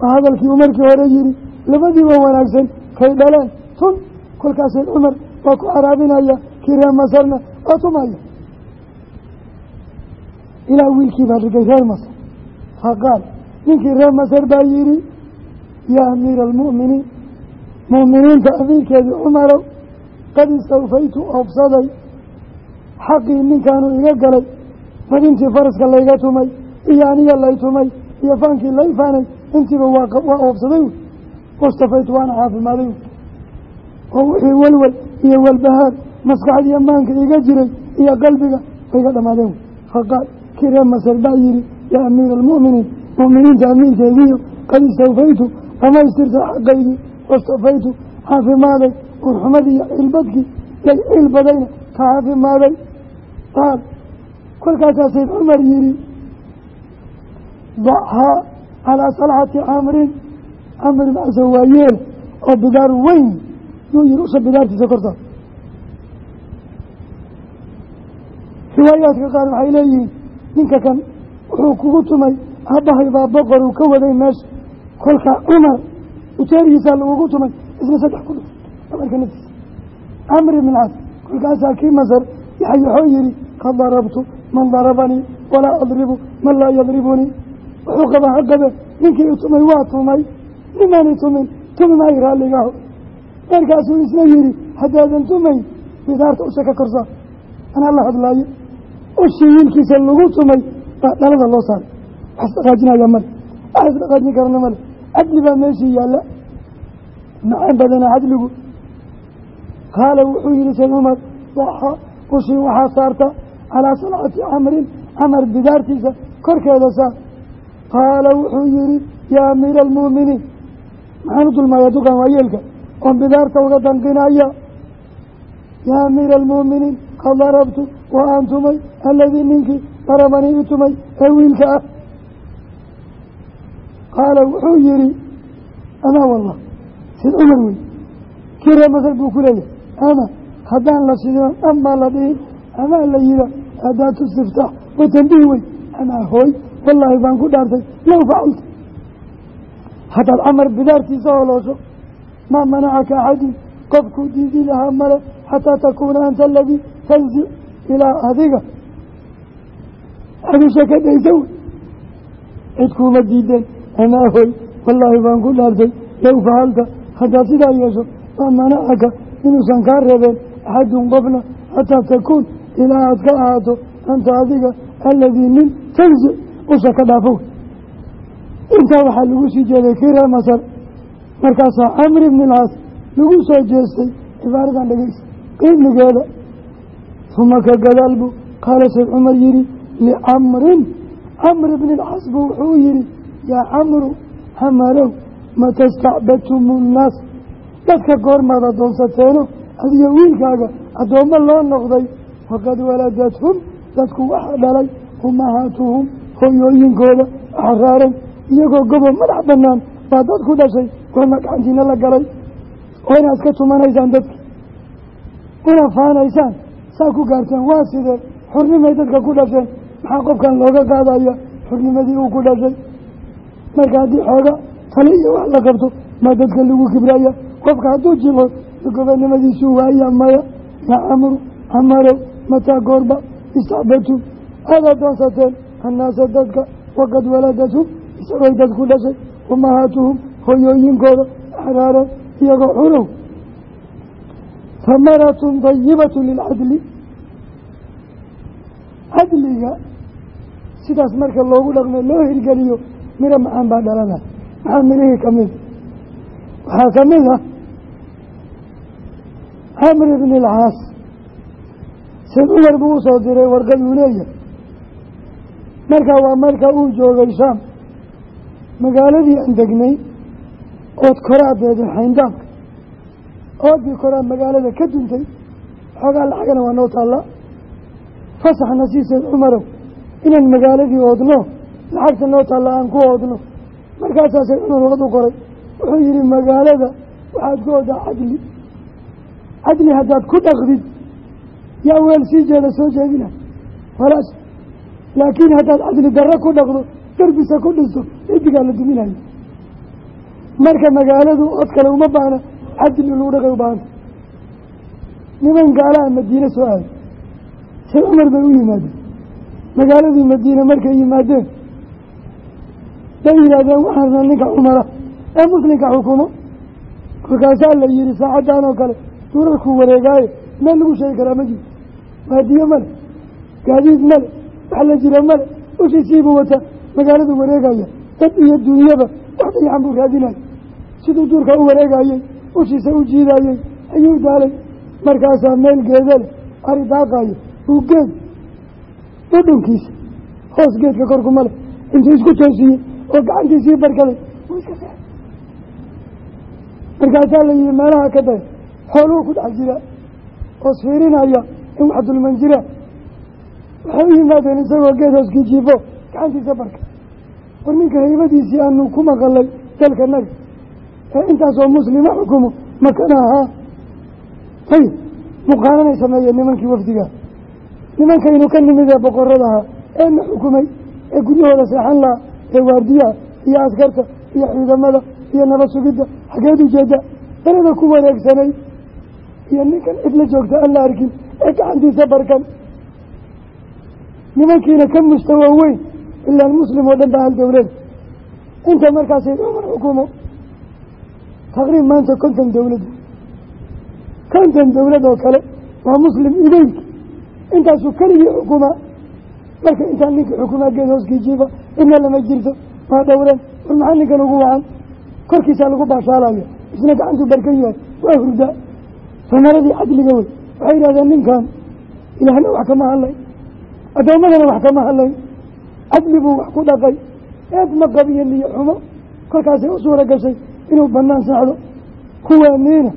waa hadalkii uu markii hore yihi labadiiba wanaagsan kay dhaleen tun kolkaas sayd cumar waa ku caraabinaya kii reer masarna waa tumaya ilaa wiilkii baa dhigay reer masar faqaal ninkii reer masar baa yidhi yaa amiira almu'miniin mu'miniinta amiirkeedii cumarow qad istawfaytu oobsaday xaqii ninkaanu iga galay badintii faraska layga tumay iyo aniga lay tumay iyo faankii lay faanay intiiba waa oobsaday. Wy wastafaytu waana caafimaaday oo wixii walwal iyo walbahaar maskaxdii ammaanka iga jiray iyo qalbiga way iga dhammaadeen faqaal kii reer masar baa yidhi yaa amiira almu'miniin mu'miniinta amiinteediiyo qad istawfaytu dhamaystirta xaqaygii. Wastafaytu caafimaaday urxumadii iyo cilbadkii lay cilbadayna ka caafimaaday qaal kolkaasaa sayd cumar yihi daxaa calaa salxati camrin camr macsa waa yeel oo bidaar weyn yuu yihi usha bidaartiisa kortaa riwaayaadka qaar waxay leeyihiin ninka kan wuxuu kugu tumay aabbahay baa boqor uu ka waday meesha kolkaa cumar uteerihiisaa lagugu tumay isna saddex ku dhuf amarka naftiisa camr ibn cas kolkaasaa kii masar yaxay wuxuu yihi qad darabtu man darabanii walaa adribu man laa yadribunii wuxuu qaba ha qabe ninkii itumay waa tumay. Nimaan itumin tumi maayo raalligaho markaasuu isna yihi haddaadan tumay bidaarta usha ka korsaa anaa la hadlaayo ushii wiilkiisa lagu tumay baa dhalada loo saaray. Wax isdhaqaajinaya male. Wax isdhaqaajin karana male. Cadli baa meeshii yaalla. Macaan badana cadligu. Qaala wuxuu yihi sayd cumar daxa ushii waxaa saarta calaa salcati camrin camar bidaartiisa korkeeda saar qaala wuxuu yihi yaa amiira almu'miniin maxaan u dulmaaya duqan waa yeelka oon bidaarta uga danqinaya. Yaa amiira almu'miniin qad darabtu wa aan tumay aladii ninkii darabanii i tumay ee wiilka ah. Qaala wuxuu yihi amaa wallah sid cumar wey kii ree masar buu ku leeyahay. Ama haddaan la sidin amaa la dhihin amaa la yida adaatu istiftaax watanbiih wey amaa hooy wallaahi baan ku dhaartay low facalta haddaad camar bidaartiisa holoosho maa manacaka axadin qofkuu diidi lahaa male xataa takuuna anta aladii tanzic ilaa adiga. Adusha ka dhaysa wey cid kuuma diideen amaa hoy wallaahi baan ku dhaartay low facalta haddaad sidaa yeesho maa manacaka inuusan kaa reebeen axadun qofna xataa takuun ilaa aad ka ahaato anta adiga aladii nin tanzic usha ka dhaafo. Wey intaa waxaa lagu sii jeeday kii reer masar. Markaasaa camr ibn alcaas lagu soo jeestay cibaaradan dhegeysa qiimigeeda uma ka gadaal buu qaala sayd cumar yihi licamrin camr ibn alcaas buu wuxuu yihi yaa camru hamarow mata stacbadtum nnaas? Dadka goormaad addoonsateeno adiga wiilkaaga addoommo loo noqday. Faqad waladathum dadku waxaa dhalay ummahaatuhum hooyooyinkooda axraaran iyagoo gobo madax banaan baa dad ku dhashay goorma gacantiina la galay. Oo inaad ka tumanaysaan dadki. Una faanaysaan. Saa ku gaarteen waa sidee? Xurnimay dadka ku dhasheen. Maxaa qofkan looga qaadaya? Xurnimadii uu ku dhashay. Marka haddii xooga tale iyo wax la qabto maa dadka lagu kibraya qofka hadduu jilo gobonimadiisuu waaya maya yaa camru camarow mataa goorba istacbadtum aada adoonsateen annaasa dadka waqad waladathum isagooy dad ku dhashay ummahaatuhum hooyooyinkooda axraaran iyagoo xunow hamaratun dayibatu lilcadli cadliga sidaas marka loogu dhaqmo loo hirgeliyo miro macaan baa dhalana. Maxaa mirihii ka mid. Waxaa ka mid ah camr ibn alcaas sayd cumar buu u soo diray warqad uu leeyahay markaa waa marka uu joogay shaam magaaladii aan degnay ood koraadeedin xayndaabka oodii koraa magaalada ka duntay xoogaa lacagana waa noo taallaa fasaxna sii sayd cumarow inaan magaaladii oodno lacagta noo taalla aan ku oodno. Markaasaa sayd cumar warqad u qoray wuxuu yihi magaalada waxaad ku odaa cadli. Cadli haddaad ku dhaqdid. Yaa weel sii jeeda soo jeedina. Walaas laakiin haddaad cadli darro ku dhaqdo darbisa ku dhisto cidigaa la duminayo marka magaaladu od kale uma baahna cadli lagu dhaqay u baahanta niman gaalaha madiine soo aaday sayd cumar bay u yimaadeen. Magaaladii madiine markay yimaadeen bay yidhaahdeen waxaan rabnaa ninka cumara ee muslimka xukumo. Kolkaasaa la yihi saacaddan oo kale duurarkuu wareegaayo meel lagu sheegi karaa ma jiro waadiye male gaadiid male wax la jira male ushiisiibuu wata magaaladu wareegaya dad iyo duunyaba wax dayaxan buu raadinaya siduu duurka u wareegayey ushiisa u jiidayey ayuu daalay. Markaasaa meel geedale ari daaqayo uu geed dhudhunkiisa hoos geedka korku male intuu isku toosiyey oo gacantiisii barkaday wuu iska seexay markaasaa la yihi meelaha ka day xooluhu ku dhex jira oo isfiirinaya in wax dulman jira waxay u yimaadeen isagoo geed hooskii jiifo. Gacantiisa barka. War ninka haybadiisii aanu ku maqalay dalka naga. Ee intaasoo muslima xukumo makana ahaa ayib muqaaranay sameeyeen nimankii wafdiga? Nimankaynu ka nimid ee boqorada ahaa. Ee na xukumay? Ee guryahooda seexan lahaa? Ee waardiyaha iyo askarta iyo ciidamada iyo nabad xageed ujeeda dalada ku wareegsanay? Iyo ninkan cid la joogta aan la arkin ee gacantiisa barkan nimankiina ka mustawa weyn ilaa muslim oo dhan baa hal dowladda inta markaasay cumar xukumo taqriib maanta konton dowlad konton dowlad oo kale waa muslim ibeynki intaasuu keligii xukumaa marka intaa ninkii xukumaa geed hooskii jiifa cidna lama jirto waa dhowran war maxaa ninkan ugu wacan? Korkiisaa lagu baashaalayo isna gacantuu barkan yahay waa hurdaa. Samaradii cadliga wey waxay yidhahdeen ninkan ilaahna wax kama hadlay addoommadana wax kama hadlayn. Cadli buu wax ku dhaqay. Eed ma qabiyo niyo xumo. Kolkaasay u suura gashay inuu bannaan saxdo. Kuwaaniina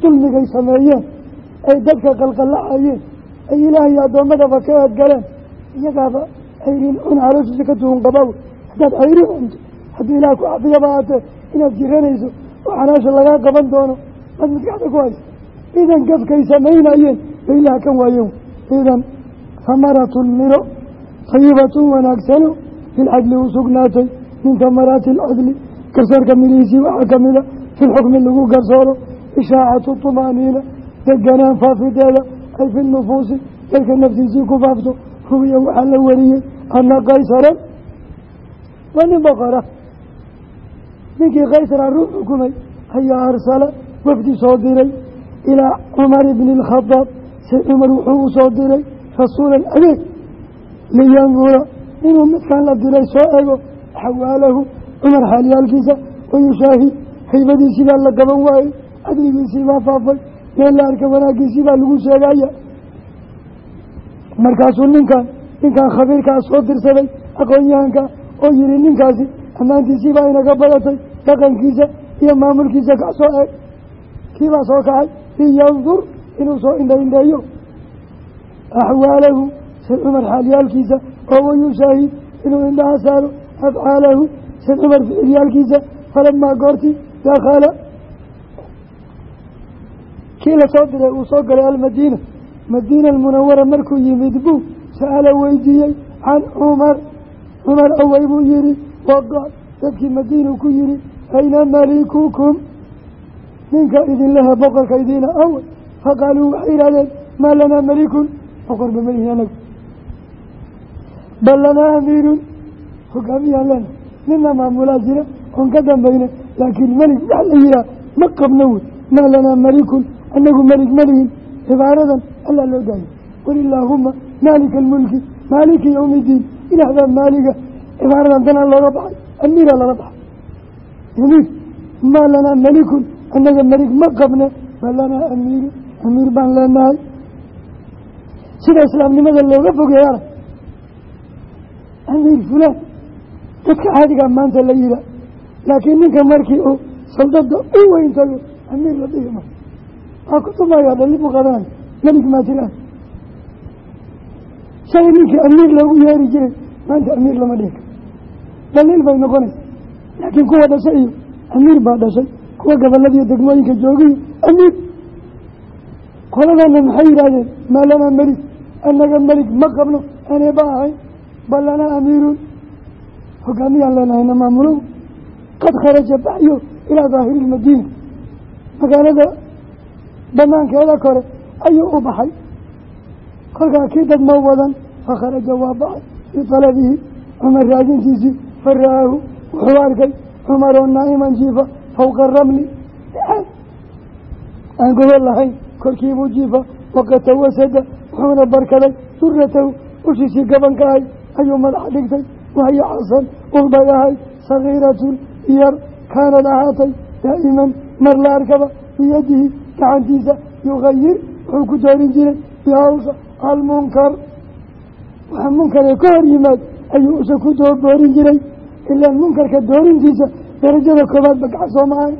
dulmigay sameeyeen. Ay dadka qalqallacayeen. Ay ilaahay addoommadaba ka eedgaleen. Iyagaaba cayrin cun calooshiisa ka tuhun qabaw. Haddaad cayri cunto haddii ilaah ku cafiyaba aatee inaad jiranayso oo xalaasha lagaa qaban doono mad maskaxda ku haysa. Idan gafkay samaynayeen ba ilaah kan waayen idan hamaratun miro tayibatun wanaagsano filcadli u sugnaatay min tamaraati alcadli garsoorka midhihiisii waxaa ka mida fi lxukmi lagu garsooro ishaacatu tumaaniina deganaan faafideeda ay fi nufuusi dalka naftiisii ku faafto ruwiya waxaa la wariyey ana qaysaran waa nin boqora ninkii kaysara ruux xukumay ayaa arsala wafdi soo diray ilaa cumar bni alkhadaab say cumar wuxuu u diray rasuulan adeeg liyandura inuu midkan la diray soo ego xawaalahu cumar xaalyaalkiisa wayushaahi haybadiisii baa la gaban waayey cadligiisii baa faafay meel la arka wanaaggiisii baa lagu sheegaya. Markaasuu ninkan ninkan khabiirkaa soo dirsaday aqoon-yahanka oo yihi ninkaasi ammaantiisii baa inaga badatay dhaqankiisa iyo maamulkiisa ka soo eeg kiibaa soo kacay? Liyandur inuu soo indhaindheeyo axwaalahu sayd cumar xaalyaalkiisa oo wayushaahid inuu indhaha saaro afcaalahu sayd cumar ficilyaalkiisa falamaa goorti dakhala kii la soo diray uu soo galay almadiina madiina almunawara markuu yimid buu sa'ala weydiiyey can cumar cumar awey buu yihi waqaal dadkii madiinu ku yihi ayna malikukum ninka idinlehe boqorka idiina awey faqaaluu waxay yidhahdeen maa lanaa malikun boqor ba malihin anagu bal lanaa amiirun hogaamiyaan lena nina maamulaa jira oon ka dambayna laakiin melig wax la yihaah ma qabno wey maa lanaa malikun anagu melig malihin cibaaradan allaa loo daayay qul ilaahuma maalika almulki maaliki yowmi iddiin ilaah maaliga cibaaradan danaa looga baxay amiiraa lala baxay. Amiir maa lanaa malikun annaga melig ma qabne. Bal lanaa amiiru amiir baan leenahay sida islaamnimada looga fogeeyana amiir fulaan dadka caadigaa maanta la yihaa laakiin ninka markii uu saldada u weyn tago amiir la dhihi ma. Waa kutumaya dhalli buu qadanaya melig maa jiraan. Shalay ninkii amiir loogu yeeri jiray maanta amiir lama dhihi karo. Dhaliil bay noqonaysa. Laakiin kuwa dhashay iyo amiir baa dhashay. Kuwa goboladiiyo degmooyinka joogiyo amiir. Qoladana maxay yidhaahdeen? Maa lanaa melig annaga melig ma qabno aneeba ahayn bal lanaa amiirun. Hogaamiyaan leenahayna maamulow. Qad kharaja baxyo ilaa daahiri ilmadiina magaalada banaankeeda kore ayuu u baxay. Kolkaa kii dad ma wadan fakharaja waa baxay fii talabihi. Cumar raadintiisii fara'aahu wuxuu arkay cumaroo naa'iman jiifa fowqa ramli. Aan gobol lahayn korkiibuu jiifa waqad tawasada wuxuuna barkaday suratahu ushiisii gabanka ahay ayuu madaxa dhigtay wahiyo xasan ulbay ahay sagiiratun yar kaanad ahaatay daa'iman mar la arkaba biyadihi gacantiisa yugayir wuxuu ku doorin jiray bihawsha almunkar waxa munkaree ka hor yimaad ayuu use ku doo boorin jiray. Ilaan munkarka doorintiisa darajada koobaad bagaca soo maahay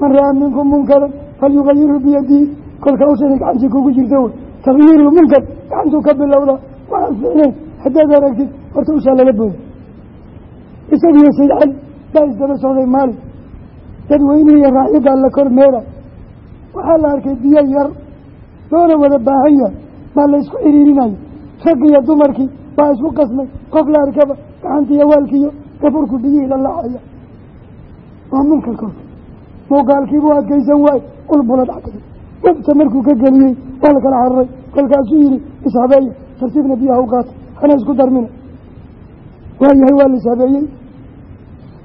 man ra'aa minkum munkaran falyugayirhu biyadihi kolka ushada gacantii kugu jirta takyiiru munkar gacantuu ka bilowda waxaan ficnayn haddaad aragtid horta ushaa lala booda isagiiyo sayd cali baa isdaba socday maalin dadweynihii iyo raacyaddaa la kor meera waxaa la arkay biyo yar loona wada baahan yahay baa la isku xiriirinayo raggi iyo dumarkii baa isku qasmay qof la arkaba gacantiiyo waalkiiyo gaburku biyihii la laacaya waa munkarkooda muuqaalkiibuu adkaysan waayo ulbula dhacday wabta markuu ka geliyey waa la kala cararay kolkaasuu yihi ishabeeya tartiibna biyaha u qaata hana isku darmina waayahay waa la ishabeeyey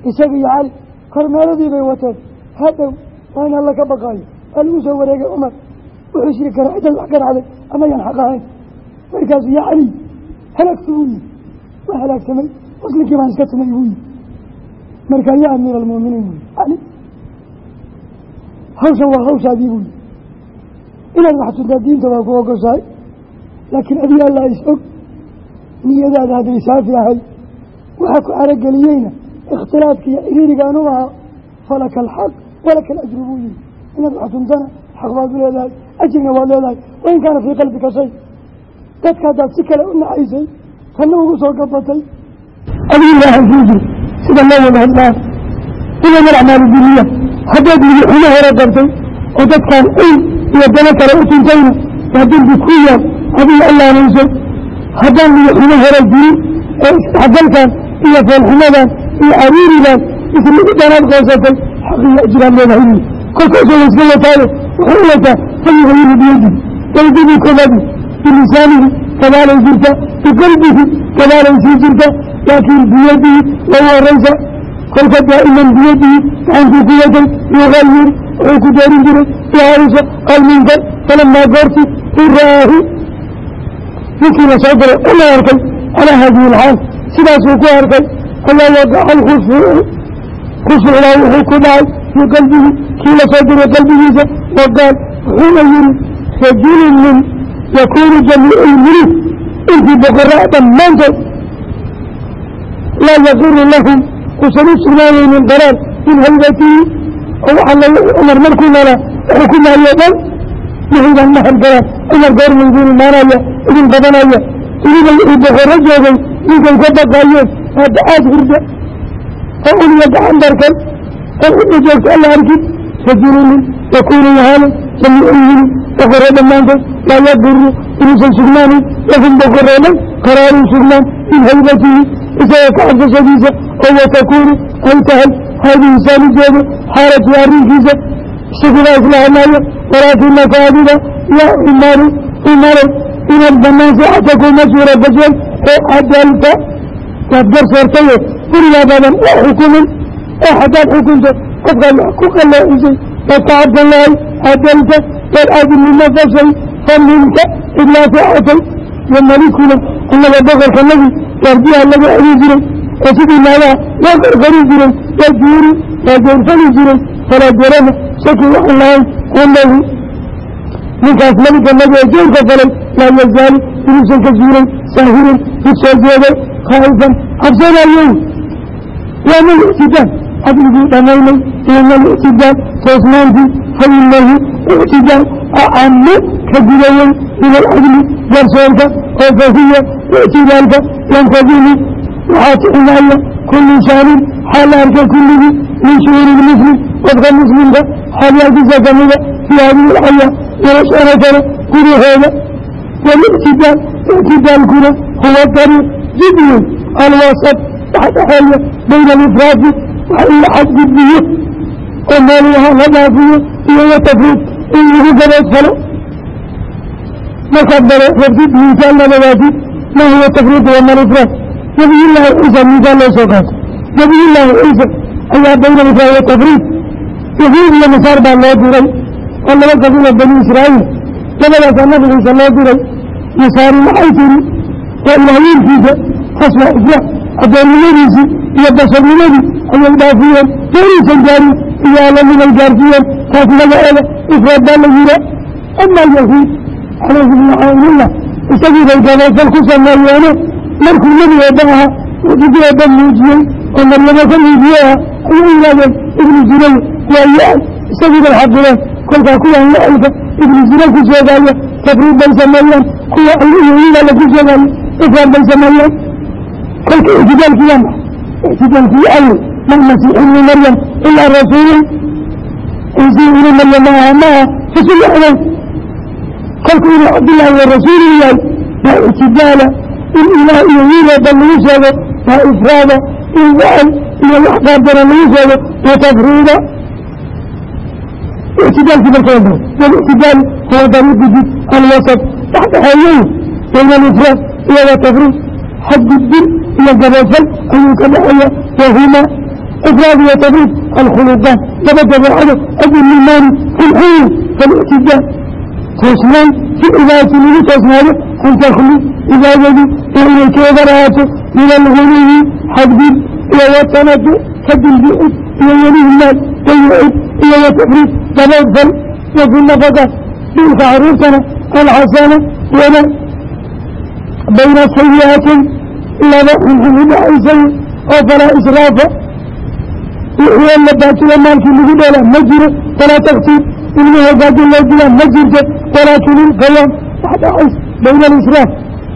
isaga iyo cali kormeeladii bay wateen. Hadhow waa in alla ka baqaayo waa lagu soo wareegay cumar wuxuu shiri karaa cidad wax ka ama yaan xaq ahayn. Markaasu yaa caliy halaagsi buu yihi waa halaagsamay muslimkii baan iska tumay buu yihi markaa yaa amiir almuuminiin buu yihi cali hawshan waa hawshaadii buu yihi inaad wax tuntaa diinta waa ku ogoshahay laakiin adiga allaa is og niyadaada hadday saafi ahay waxaa ku carageliyeyna ikhtilaadka iyo ciriirigaan u ahaa falaka alxaq walaka alajru buu yihi inaad wax tuntana xaq baad u leedahay ajrina waad leedahay wain kaana fii qalbika shay. Dadka haddaad si kale u nacaysay tanna ugu soo gabatay adigu ilaahay kuu jir sida loo wada hadlaa inama alacmaalu biniya haddaad midixumo hore qabtay oo dadkaan iyo dano kale u tuntayna waa dembi ku yaal adiga allaanayso haddaan midixumo hore jirin ee isdhexgalkan iyo foolxumadan iyo cariiridan isla danaad qoosatay xaqiyo ajraad leedahay buy kolkaasoo la iska wataayo wuxuu u wataa falyugayiru biyadihi waydidii koobaadi bilisaanihi gadaalay jirta biqalbihi gadaalay sii jirta laakiin biyadihi lagu horaysa kolka daa'iman biyadihi gacantuu ku watay yugayir wuxuu ku doorin jiray yaharisha almunkar falamaa goorti iraahu ninkii la soo galay una arkay calaa haadihi alxaal sidaasuu ku arkay ayaa waqaca alkhushuucu khushuucdaa wuxuu ku dhacay fii qalbihi. Kii la soo diray qalbigiisa waqaal wuxuuna yihi rajulun min yakuunu jamiicu lmuluk intii boqoraa dhammaantood laa yaqiru lahum usan u sugnaanaynin daraar min haybatihi oo waxaa cumar markuu nolaa wuxuu ku nahyo dhan. Mahaydaan ma hargalaan cumar goorma idin imaanaya idin qabanaya weliba wixii boqorro joogay ninkay ka baqaayeen aada aad hurda oo uliya gacan darkan oo cidda joogta alla arkin rajulinin yakuunu yahaana jamiicihim boqorro dhammaantood laa yaduru inuusan sugnaanin lahum boqorro dhan qaraarun sugnaan min haybatihi isaga ka cabsashadiisa oo watakuunu ay tahay haadihi saalijeeda xaalatii arrinkiisa isagudaa isla hadlaayo walaakinaka adiga yaa cumaaru cumarow inaad banaan saacataku masuura basheen oo cadaalta waad garsoortayo gurigaa badan waa xukumin oo haddaad xukunto qofkaad wax ku qaloocisay waad ka cabsan lahay cadaalta waad caadilnimo fashay faminka idlaa saacatay yo malikuna annaga boqorkanagi gaardiyaha laga celin jiray oo sidii naagaha loo qarqari jiray waa juuri waa joorfali jiray falaa jarama shaki waxaan lahayn anahu ninkaas maliga nabi ee joorka falay laa yazaalu inuusan ka suuray saahirin mid soo jeeday khaa'ifan cabsanayow waa malictidaan cadligii dhamaynay iyo malictidaan toosnaantii fa inahu ictidaan acamu ka gudayey min alcadli garsoorka oo fahiya ictidaalka yantadimu waxaa tixinaya kullu shaanin xaal arka kulligii min shuhuuri muslim qofka muslimka xaalyaalkiisa kamida fii hadihi alxayaa noloshana kale gudahooda walictidaal ictidaalkuna huwa dariiq alwasat waxa dhexeeya bayna alifraafi wax in la xadgudbiyo oo meelaha la dhaafiyo iyo watafriid in lagu gabood falo markaad bare rabtid miisaal labadaasi ma huwa tafriid wama alifraad nabiyullaahi ciisa miisaal loo soo qaato nabiyullaahi ciisa ayaa bayna alifraad watafriid yahuud iyo nasaar baa loo diray. Oo laba qabiilo bani israa'iil. Labadaasaa nabi ciise loo diray. Nasaari waxay tiri? Waa ilaahyiinkiisa taas waa islaam addoonnimadiisii iyo basharnimadii ayay dhaafiyeen. Doonaysan gaarin iyo alaminay gaarsiiyeen taas magaceeda ifraad baa la yira. Ama alyahuud calayhim lacaanullah isagii bay gaboosal ku sameeyeene markuu nebi eebba ahaa wujudi eebba muujiyey oo maryamo ka miidiye ah ayay yidhahdeen ibnu zuraya waa ya-al isagiibay xaqireen kolkaa kuwan ya-alka ibnu zura ku sheegaya tafriid bay sameeyeen kuwa aliyala ku sheegaya ifraad bay sameeyeen kolka maxa ictidaalkii awe ma masiix ibnu maryam ilaa rasuulun ciise ibnu maryam maaha maaha rasul yaxdayn kolku inuu cabdillaahi wa rasuulu yahay baa ictidaala in ilaah iyo wiilooba lagu sheego baa ifraada in wacel iyo wax gaardara lagu sheego baa tafriida ictidaalkii balkaada walictidaal huwa dariiqu dib alwasad wax bayna alifraad iyo watafriid xadgudbin iyo gabafal ayuu ka dhexeeya wahuma ifraad iyo tafriid alkhuluqaan laba dabeecado adul limaani falictidaal toosnaan fi cibaadati lagu toosnaado an takhlu cibaadadu ee inay ka wadaraato min alguluwi xadgud iyo watanadu ka dilbicid iyo welihmaal dayicid iyo watafrid dabaydfal iyo dhulka caruurtana alxasana wana bayna sayi'atin laba xunxun udhaxaysayo oo falaa israafa wixii alla baatila maalkii lagu dheela ma jiro falaa takhtiib ilmihii ogaadin loo dilaan ma jirto walaa tulin qayaam wax dhacays bayna alisraaf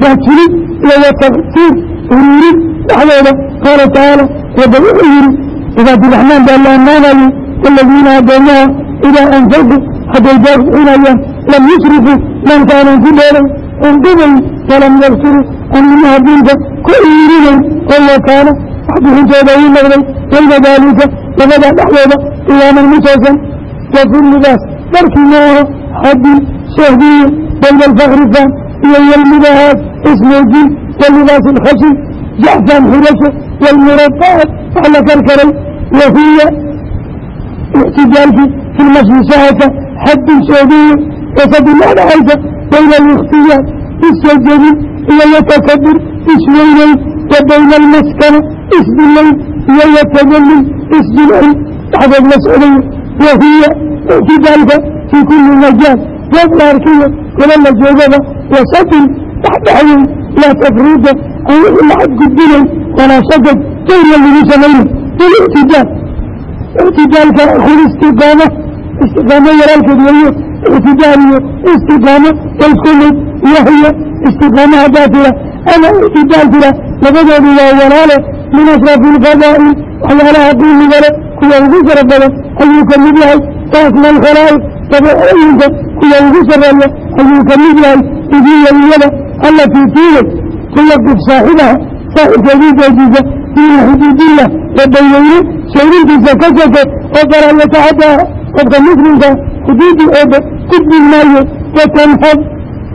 waa tulin iyo wa taqsiir uruurin dhexdooda qaala tacaala rabba wuxuu yihi cibaadiraxmaan baa la ammaanayay addoomaha idaa anfaqu hadday baaq bixinayaan lam yusrifuu mankaanan ku dheeran anqibayn walam yaqsuru an diinta ku iirinayn oo wakaana wax bixintooda uu noqday bayna daalika labada dhexdooda qiyaaman mutoosan وفي اللباس تركناه حد شهدي بين الفخر فان إلى المباهات اسم الجن واللباس الخشن جحفا حرشه والمربعات على كالكرم وهي اعتدال في المشي ساعة حد سعودي وصد الله عيسى بين الاختيار السجد إلى يتكبر اسم الليل وبين المسكنة اسم الليل إلى wahiy ictidaalka fii kuli majaal goob la arkiyo gola la joogaba wasadin dhexdhexweyn laa tafriida aan wixii la xadgudbinayn walaa shadad jawriga lagu samayna bilictidaal ictidaalka akhir istiqaamo istiqaamo yaraalkeed weeyo ictidaal iyo istiqaamo waisku mid wahiya istiqaamaha baatira ama ictidaal tira labadoodu waa walaale min ashrafi waxyaalaha qiimiga kuwa ugu fara badan ayuu ka mid yahay taasman khalaaiq dabacooyinka kuwa ugu sarreeya ayuu ka mid yahay idiya iyada allatii tiiday tayaqif saaxibaha saaxibkeedii joojisa fiihi xuduudillah ee dayweyne sheegintiisa ka sake oo fala yatacadaa qofka muslimka xuduudii eebe gudbin maayo watanxad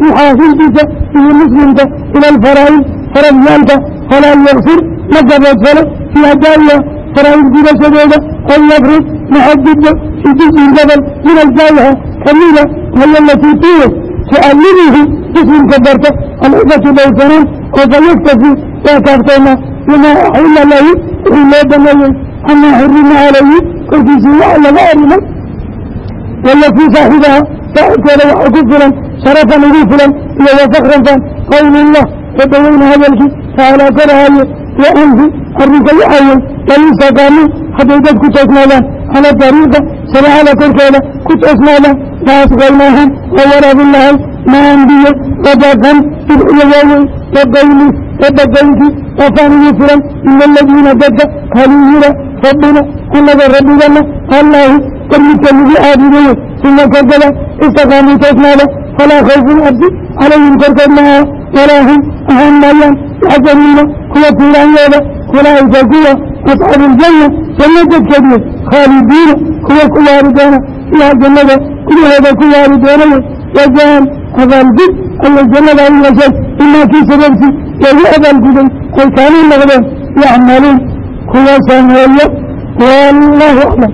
muxaasilkiisa iyo muslimka ila alfaraa'id faradyaalka falaa yaksir ma gaboodfalo fii adaa'iha faraa'id gudashadeeda an yafrid يفرد محدد في جزء الجبل من الجائحة كميلة وهي التي فيه تؤلمه جسم كبرته العزة بيتنان وفيكتفي وكافتنا لما أحل له إلا دميه أما حرم عليه كنت سيئا لما أرمه والتي صاحبها فأكل وحكفلا شرفا وغفلا إلى وفخرا قول الله وبين هذا الشيء فعلى كرهه waamdi arrinka waxaye lainsaaqaanu hadday dad ku toosnaadaan ala dariiqa saraxada korkeeda ku toosnaadaan laasqaynaaha oo waraabinahay maan biyo badatan dirciyo waawey wadayni wadadaynki afaanigu furan ina aladiina dadka kalu yira rabbina annaga rabbigana allaahu barrika lagu caabudayo suma kadala istaqaamuu toosnaada falaa khawfun cabsi calayhim korkood maaha walaahum ahaan maayaan yaxsanuuna kuwa tiiraanyooda ulaaika kuwa asxaabu ljanna janno dadkeediye khaalidiina kuwa ku waari doona fiiha jannada gudahooda ku waari doonaye wajaan abaalgud alla jannada ay yeeshay bimaa kii sababsi loogu abaalguday ay kaanuu noqdeen yacmaluun kuwa sameeyo wallaahu aclam